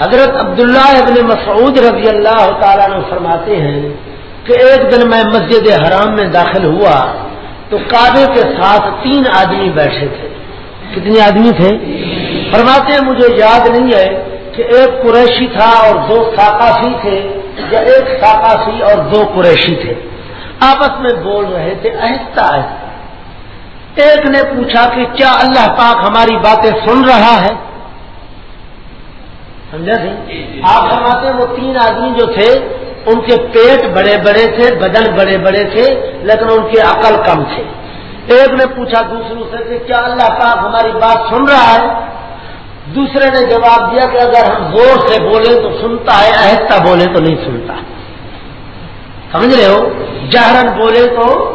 حضرت عبداللہ ابن مسعود رضی اللہ تعالیٰ نے فرماتے ہیں کہ ایک دن میں مسجد حرام میں داخل ہوا تو کعبے کے ساتھ تین آدمی بیٹھے تھے۔ کتنے آدمی تھے؟ فرماتے ہیں، مجھے یاد نہیں ہے کہ ایک قریشی تھا اور دو ساقافی تھے، یا ایک ساقافی اور دو قریشی تھے۔ آپس میں بول رہے تھے، آہستہ آہستہ۔ ایک نے پوچھا کہ کیا اللہ پاک ہماری باتیں سن رہا ہے؟ سمجھا تھی آپ فرماتے وہ تین آدمی جو تھے، ان کے پیٹ بڑے بڑے تھے، بدن بڑے بڑے تھے، لیکن ان کی عقل کم تھے ایک نے پوچھا دوسروں سے کہ کیا اللہ پاک ہماری بات سن رہا ہے؟ دوسرے نے جواب دیا کہ اگر ہم زور سے بولیں تو سنتا ہے آہستہ بولے تو نہیں سنتا۔ سمجھ رہے ہو؟ جہرن بولے تو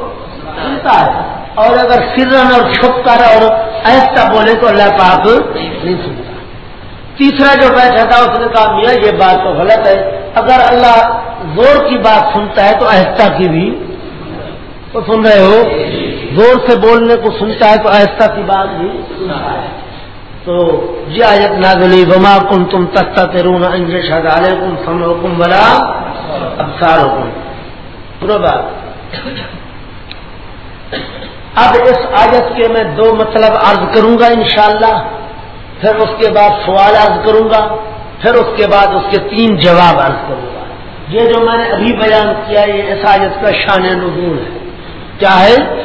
سنتا ہے۔ اور اگر سرن اور چھپ کر اور آہستہ بولے تو اللہ پاک نہیں سنتا۔ تیسرا جو بیٹھا تھا اس نے کہا، میاں، یہ بات تو غلط ہے۔ اگر اللہ زور کی بات سنتا ہے تو آہستہ کی بھی۔ تو سن رہے ہو؟ زور سے بولنے کو سنتا ہے تو آہستہ کی بات بھی۔ سنتا ہے تو جی آیت نازلی بما کم تم تختہ ترون انجے شہدالے کم سم حکم بلا ابسار حکم بات۔ اب اس آیت کے میں دو مطلب عرض کروں گا انشاءاللہ، پھر اس کے بعد سوال عرض کروں گا، پھر اس کے بعد اس کے تین جواب عرض کروں گا۔ یہ جو میں نے ابھی بیان کیا یہ اس آیت کا شان نزول ہے۔ کیا ہے؟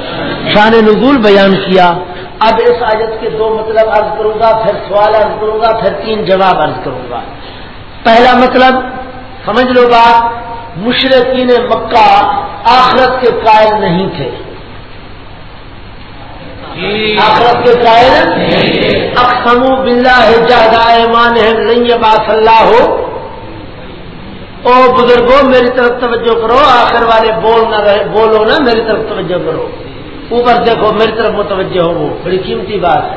شان نزول بیان کیا۔ اب اس آیت کے دو مطلب عرض کروں گا، پھر سوال عرض کروں گا، پھر تین جواب عرض کروں گا۔ پہلا مطلب سمجھ لو بات، مشرقین مکہ آخرت کے قائل نہیں تھے۔ جی۔ آخرت کے قائل اقسم بلّہ جہدا ایمان نہیں باس اللہ۔ ہو او بزرگوں میری طرف توجہ کرو، آخر والے بول نہ رہے، بولو نا، میری طرف توجہ کرو۔ اوپر دیکھو، میری طرف متوجہ ہو وہ۔ بڑی قیمتی بات ہے۔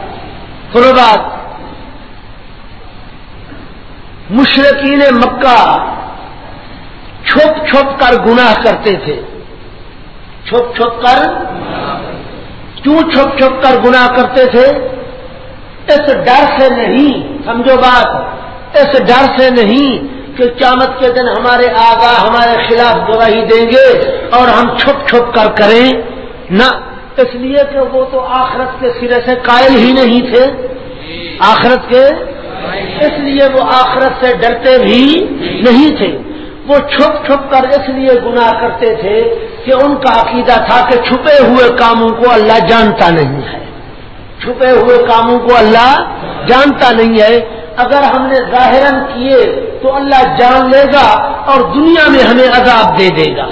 سنو بات۔ مشرقین مکہ چھپ چھپ کر گناہ کرتے تھے۔ چھپ چھپ کر کیوں چھپ چھپ کر گناہ کرتے تھے؟ اس ڈر سے نہیں، سمجھو بات، اس ڈر سے نہیں کہ قیامت کے دن ہمارے آگاہ ہمارے خلاف گواہی دیں گے اور ہم چھپ چھپ کر کریں۔ نہ، اس لیے کہ وہ تو آخرت کے سرے سے قائل ہی نہیں تھے۔ آخرت کے؟ اس لیے وہ آخرت سے ڈرتے بھی نہیں تھے۔ وہ چھپ چھپ کر اس لیے گناہ کرتے تھے کہ ان کا عقیدہ تھا کہ چھپے ہوئے کاموں کو اللہ جانتا نہیں ہے۔ چھپے ہوئے کاموں کو اللہ جانتا نہیں ہے۔ اگر ہم نے ظاہر کیے تو اللہ جان لے گا اور دنیا میں ہمیں عذاب دے دے گا۔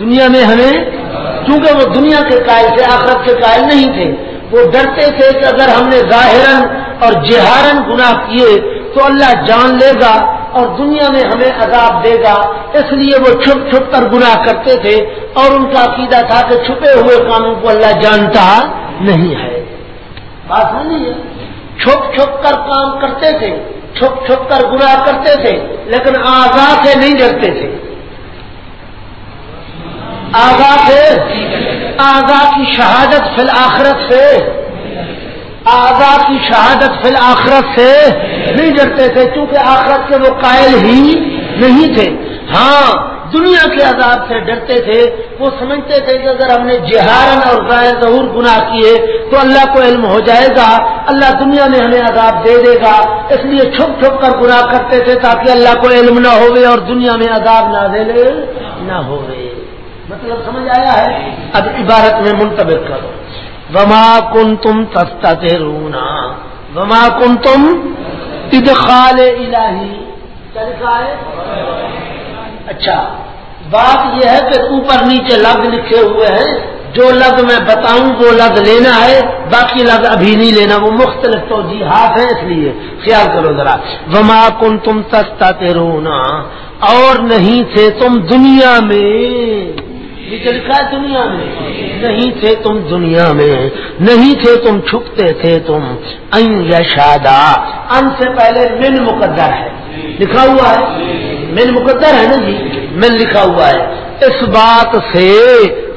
دنیا میں ہمیں، کیونکہ وہ دنیا کے قائل تھے، آخرت کے قائل نہیں تھے۔ وہ ڈرتے تھے کہ اگر ہم نے ظاہر اور جہارن گناہ کیے تو اللہ جان لے گا اور دنیا میں ہمیں عذاب دے گا۔ اس لیے وہ چھپ چھپ کر گناہ کرتے تھے اور ان کا عقیدہ تھا کہ چھپے ہوئے کاموں کو اللہ جانتا نہیں ہے۔ بات نہیں ہے چھپ چھپ کر کام کرتے تھے، چھپ چھپ کر گناہ کرتے تھے، لیکن آگاہ سے نہیں ڈرتے تھے۔ آگاہ سے آگاہ کی شہادت فی الآخرت سے۔ آگاہ کی شہادت فی الآخرت سے نہیں ڈرتے تھے کیونکہ آخرت کے وہ قائل ہی نہیں تھے۔ ہاں دنیا کے عذاب سے ڈرتے تھے۔ وہ سمجھتے تھے کہ اگر ہم نے جہارن اور ظاہر ظہور گناہ کیے تو اللہ کو علم ہو جائے گا، اللہ دنیا میں ہمیں عذاب دے دے گا۔ اس لیے چھپ چھپ کر گناہ کرتے تھے تاکہ اللہ کو علم نہ ہوئے اور دنیا میں عذاب نہ دے لے نہ ہوئے۔ مطلب سمجھ آیا ہے؟ اب عبارت میں منتبر کرو۔ وما کن تم تستا رونا وما کن تم ادخال الہی. لکھا ہے؟ اچھا. بات یہ ہے کہ اوپر نیچے لفظ لکھے ہوئے ہیں. جو لفظ میں بتاؤں، وہ لفظ لینا ہے. باقی لفظ ابھی نہیں لینا، وہ مختلف تو جی ہاتھ ہے اس لیے. خیال کرو ذرا. وما کن تم تستا رونا اور نہیں تھے تم دنیا میں. دنیا میں، نہیں تھے تم دنیا میں، نہیں تھے تم چھپتے تھے تم این یا شادا ان سے پہلے من مقدر ہے۔ لکھا ہوا ہے؟ من مقدر ہے نا جی؟ من لکھا ہوا ہے۔ اس بات سے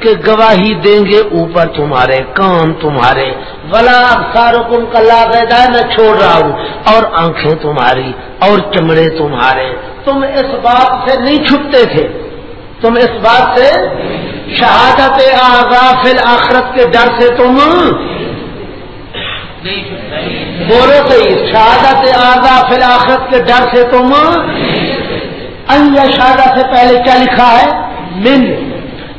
کہ گواہی دیں گے اوپر تمہارے، کان تمہارے۔ ولا ساروں کم کا لاگا میں چھوڑ رہا ہوں۔ اور آنکھیں تمہاری، اور چمڑے تمہارے۔ تم اس بات سے نہیں چھپتے تھے۔ تم اس بات سے شہادت آغا فی آخرت کے ڈر سے تم بولو صحیح، شہادت آغا فی آخرت کے ڈر سے تم ان شہادت سے پہلے کیا لکھا ہے؟ من۔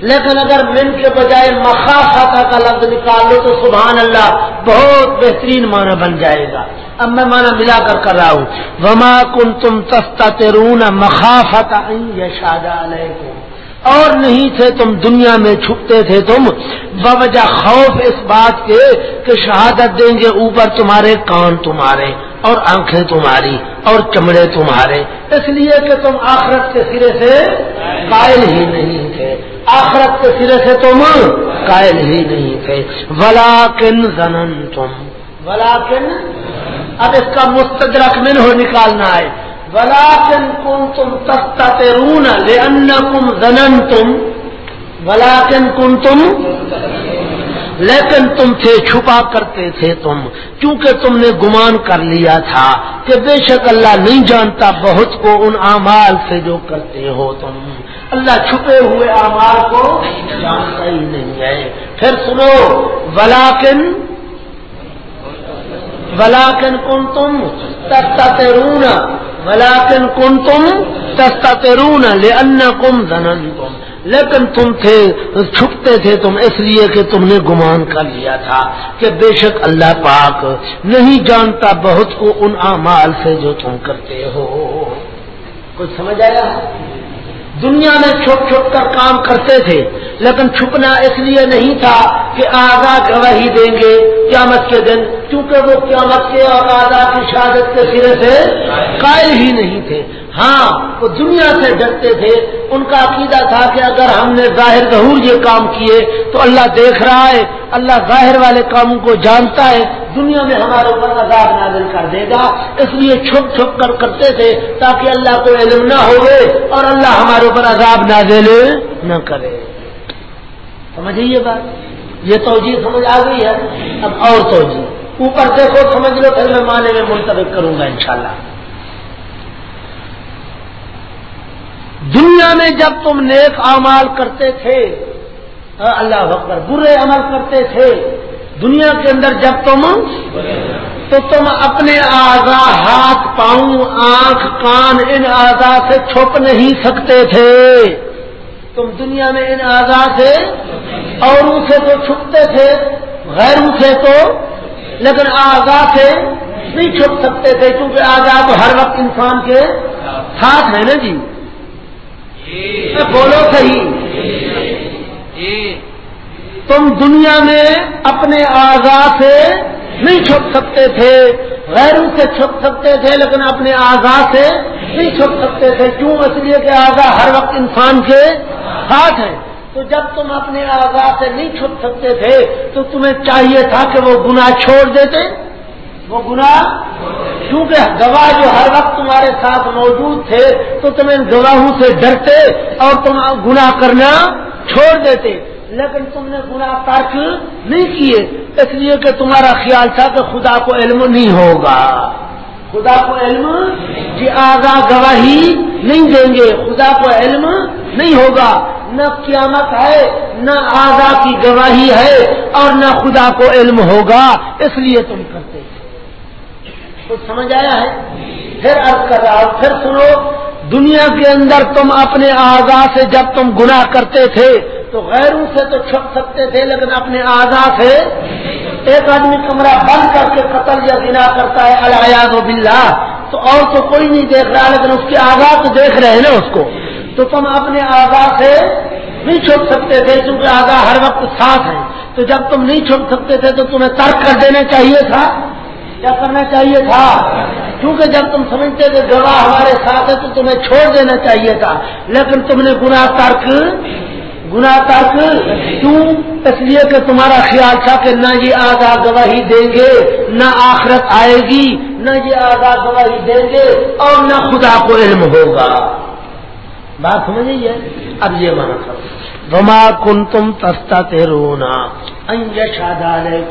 لیکن اگر من کے بجائے مخافتا کا لفظ نکال لو تو سبحان اللہ بہت بہترین معنی بن جائے گا۔ اب میں معنی ملا کر کر رہا ہوں۔ وما کن تم تستا ترون مخافت شادا علیکم اور نہیں تھے تم دنیا میں چھپتے تھے تم، بوجہ خوف اس بات کے کہ شہادت دیں گے اوپر تمہارے، کان تمہارے، اور آنکھیں تمہاری، اور چمڑے تمہارے۔ اس لیے کہ تم آخرت کے سرے سے قائل ہی نہیں تھے۔ آخرت کے سرے سے تم قائل ہی نہیں تھے۔ ولا کن زنن تم ولا کن اب اس کا مستدرک من ہو نکالنا ہے۔ ولاکن کن تم تخت رون لے ان کم زنن تم ولاکن کن تم لیکن تم تھے چھپا کرتے تھے تم کیونکہ تم نے گمان کر لیا تھا کہ بے شک اللہ نہیں جانتا بہت کو ان اعمال سے جو کرتے ہو تم۔ اللہ چھپے ہوئے اعمال کو جانتا ہی نہیں ہے۔ پھر سنو ولاکن ولاکن کن تم تخت رون ولاکن کن تم سستا ترون لے ان کم زنن تم لیکن تم تھے، چھپتے تھے تم، اس لیے کہ تم نے گمان کر لیا تھا کہ بے شک اللہ پاک نہیں جانتا بہت کو ان اعمال سے جو تم کرتے ہو۔ کچھ سمجھ آیا؟ دنیا میں چھپ چھپ کر کام کرتے تھے، لیکن چھپنا اس لیے نہیں تھا کہ آگاہ گواہی دیں گے قیامت کے دن۔ کیونکہ وہ قیامت کے اور آزاد کی شہادت کے سرے سے قائل ہی نہیں تھے۔ ہاں وہ دنیا سے ڈرتے تھے۔ ان کا عقیدہ تھا کہ اگر ہم نے ظاہر ظہور یہ کام کیے تو اللہ دیکھ رہا ہے، اللہ ظاہر والے کاموں کو جانتا ہے۔ دنیا میں ہمارے اوپر عذاب نازل کر دے گا۔ اس لیے چھپ چھپ کر کرتے تھے تاکہ اللہ کو علم نہ ہوئے اور اللہ ہمارے اوپر عذاب نازل نہ کرے۔ سمجھے یہ بات؟ یہ توجہ سمجھ آ گئی ہے۔ اب اور توجہ اوپر دیکھو، سمجھ لو پھر میں معنی میں منتخب کروں گا انشاءاللہ۔ دنیا میں جب تم نیک اعمال کرتے تھے اللہ اکبر، برے عمل کرتے تھے، دنیا کے اندر جب تم، تو تم اپنے آزا ہاتھ پاؤں، آنکھ، کان ان آزا سے چھپ نہیں سکتے تھے۔ تم دنیا میں ان آزا سے اور سے تو چھپتے تھے، غیروں سے تو لیکن آزا سے نہیں چھپ سکتے تھے کیونکہ آزا تو ہر وقت انسان کے ساتھ ہے نا جی؟ بولو صحیح۔ تم دنیا میں اپنے آزاد سے نہیں چھپ سکتے تھے غیروں سے چھپ سکتے تھے لیکن اپنے آزاد سے نہیں چھپ سکتے تھے۔ کیوں؟ اس لیے کہ آزاد ہر وقت انسان کے ساتھ ہے۔ تو جب تم اپنے آزاد سے نہیں چھپ سکتے تھے، تو تمہیں چاہیے تھا کہ وہ گناہ چھوڑ دیتے۔ وہ گناہ؟ کیونکہ گواہ جو ہر وقت تمہارے ساتھ موجود تھے، تو تم ان گواہوں سے ڈرتے اور تم گناہ کرنا چھوڑ دیتے۔ لیکن تم نے گناہ ترک نہیں کیے، اس لیے کہ تمہارا خیال تھا کہ خدا کو علم نہیں ہوگا۔ خدا کو علم کہ آگاہ گواہی نہیں دیں گے، خدا کو علم نہیں ہوگا۔ نہ قیامت ہے، نہ آگاہ کی گواہی ہے اور نہ خدا کو علم ہوگا، اس لیے تم کرتے کچھ سمجھ آیا ہے؟ پھر ارد کر رہا ہوں، پھر سنو، دنیا کے اندر تم اپنے آغاز سے جب تم گناہ کرتے تھے، تو غیروں سے تو چھپ سکتے تھے، لیکن اپنے آزا سے ایک آدمی کمرہ بند کر کے قتل یا گنا کرتا ہے الیاز و بلّہ تو اور تو کوئی نہیں دیکھ رہا، لیکن اس کے آزاد تو دیکھ رہے ہیں نا اس کو۔ تو تم اپنے آزاد سے نہیں چھوٹ سکتے تھے کیونکہ آگاہ ہر وقت ساتھ ہیں۔ تو جب تم نہیں چھوٹ سکتے تھے تو تمہیں ترک کر دینا چاہیے تھا۔ کیا کرنا چاہیے تھا؟ کیونکہ جب تم سمجھتے تھے گواہ ہمارے ساتھ ہے تو تمہیں چھوڑ دینا چاہیے تھا۔ لیکن تم نے گناہ ترک گنا ترک کیوں؟ اس لیے کہ تمہارا خیال تھا کہ نہ یہ آگاہ گواہی دیں گے، نہ آخرت آئے گی، نہ یہ آگاہ گواہی دیں گے اور نہ خدا کو علم ہوگا۔ بات سمجھیے اب یہ مانا تھا۔ وما کن تم تستا تیرونا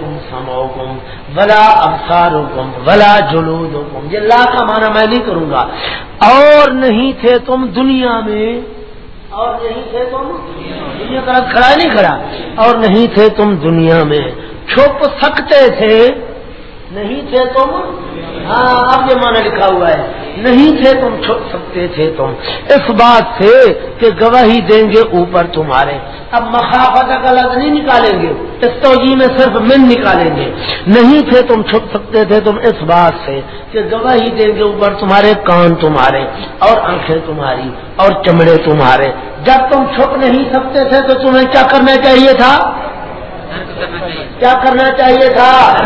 کم سمو ولا ابسار ولا جلود یہ لا کا مانا میں نہیں کروں گا۔ اور نہیں تھے تم دنیا میں۔ اور نہیں تھے تم دنیا کا کھڑا نہیں کھڑا۔ اور نہیں تھے تم دنیا میں۔ چھپ سکتے تھے۔ نہیں تھے تم؟ ہاں اب یہ مانا لکھا ہوا ہے۔ نہیں تھے تم چھپ سکتے تھے تم۔ اس بات سے کہ گواہی دیں گے اوپر تمہارے۔ اب مخافت کا لفظ نہیں نکالیں گے، اس توجہ میں صرف من نکالیں گے۔ نہیں تھے تم چھپ سکتے تھے تم اس بات سے کہ گواہی دیں گے اوپر تمہارے، کان تمہارے اور آنکھیں تمہاری اور چمڑے تمہارے۔ جب تم چھپ نہیں سکتے تھے تو تمہیں کیا کرنا چاہیے تھا؟ کیا کرنا چاہیے تھا؟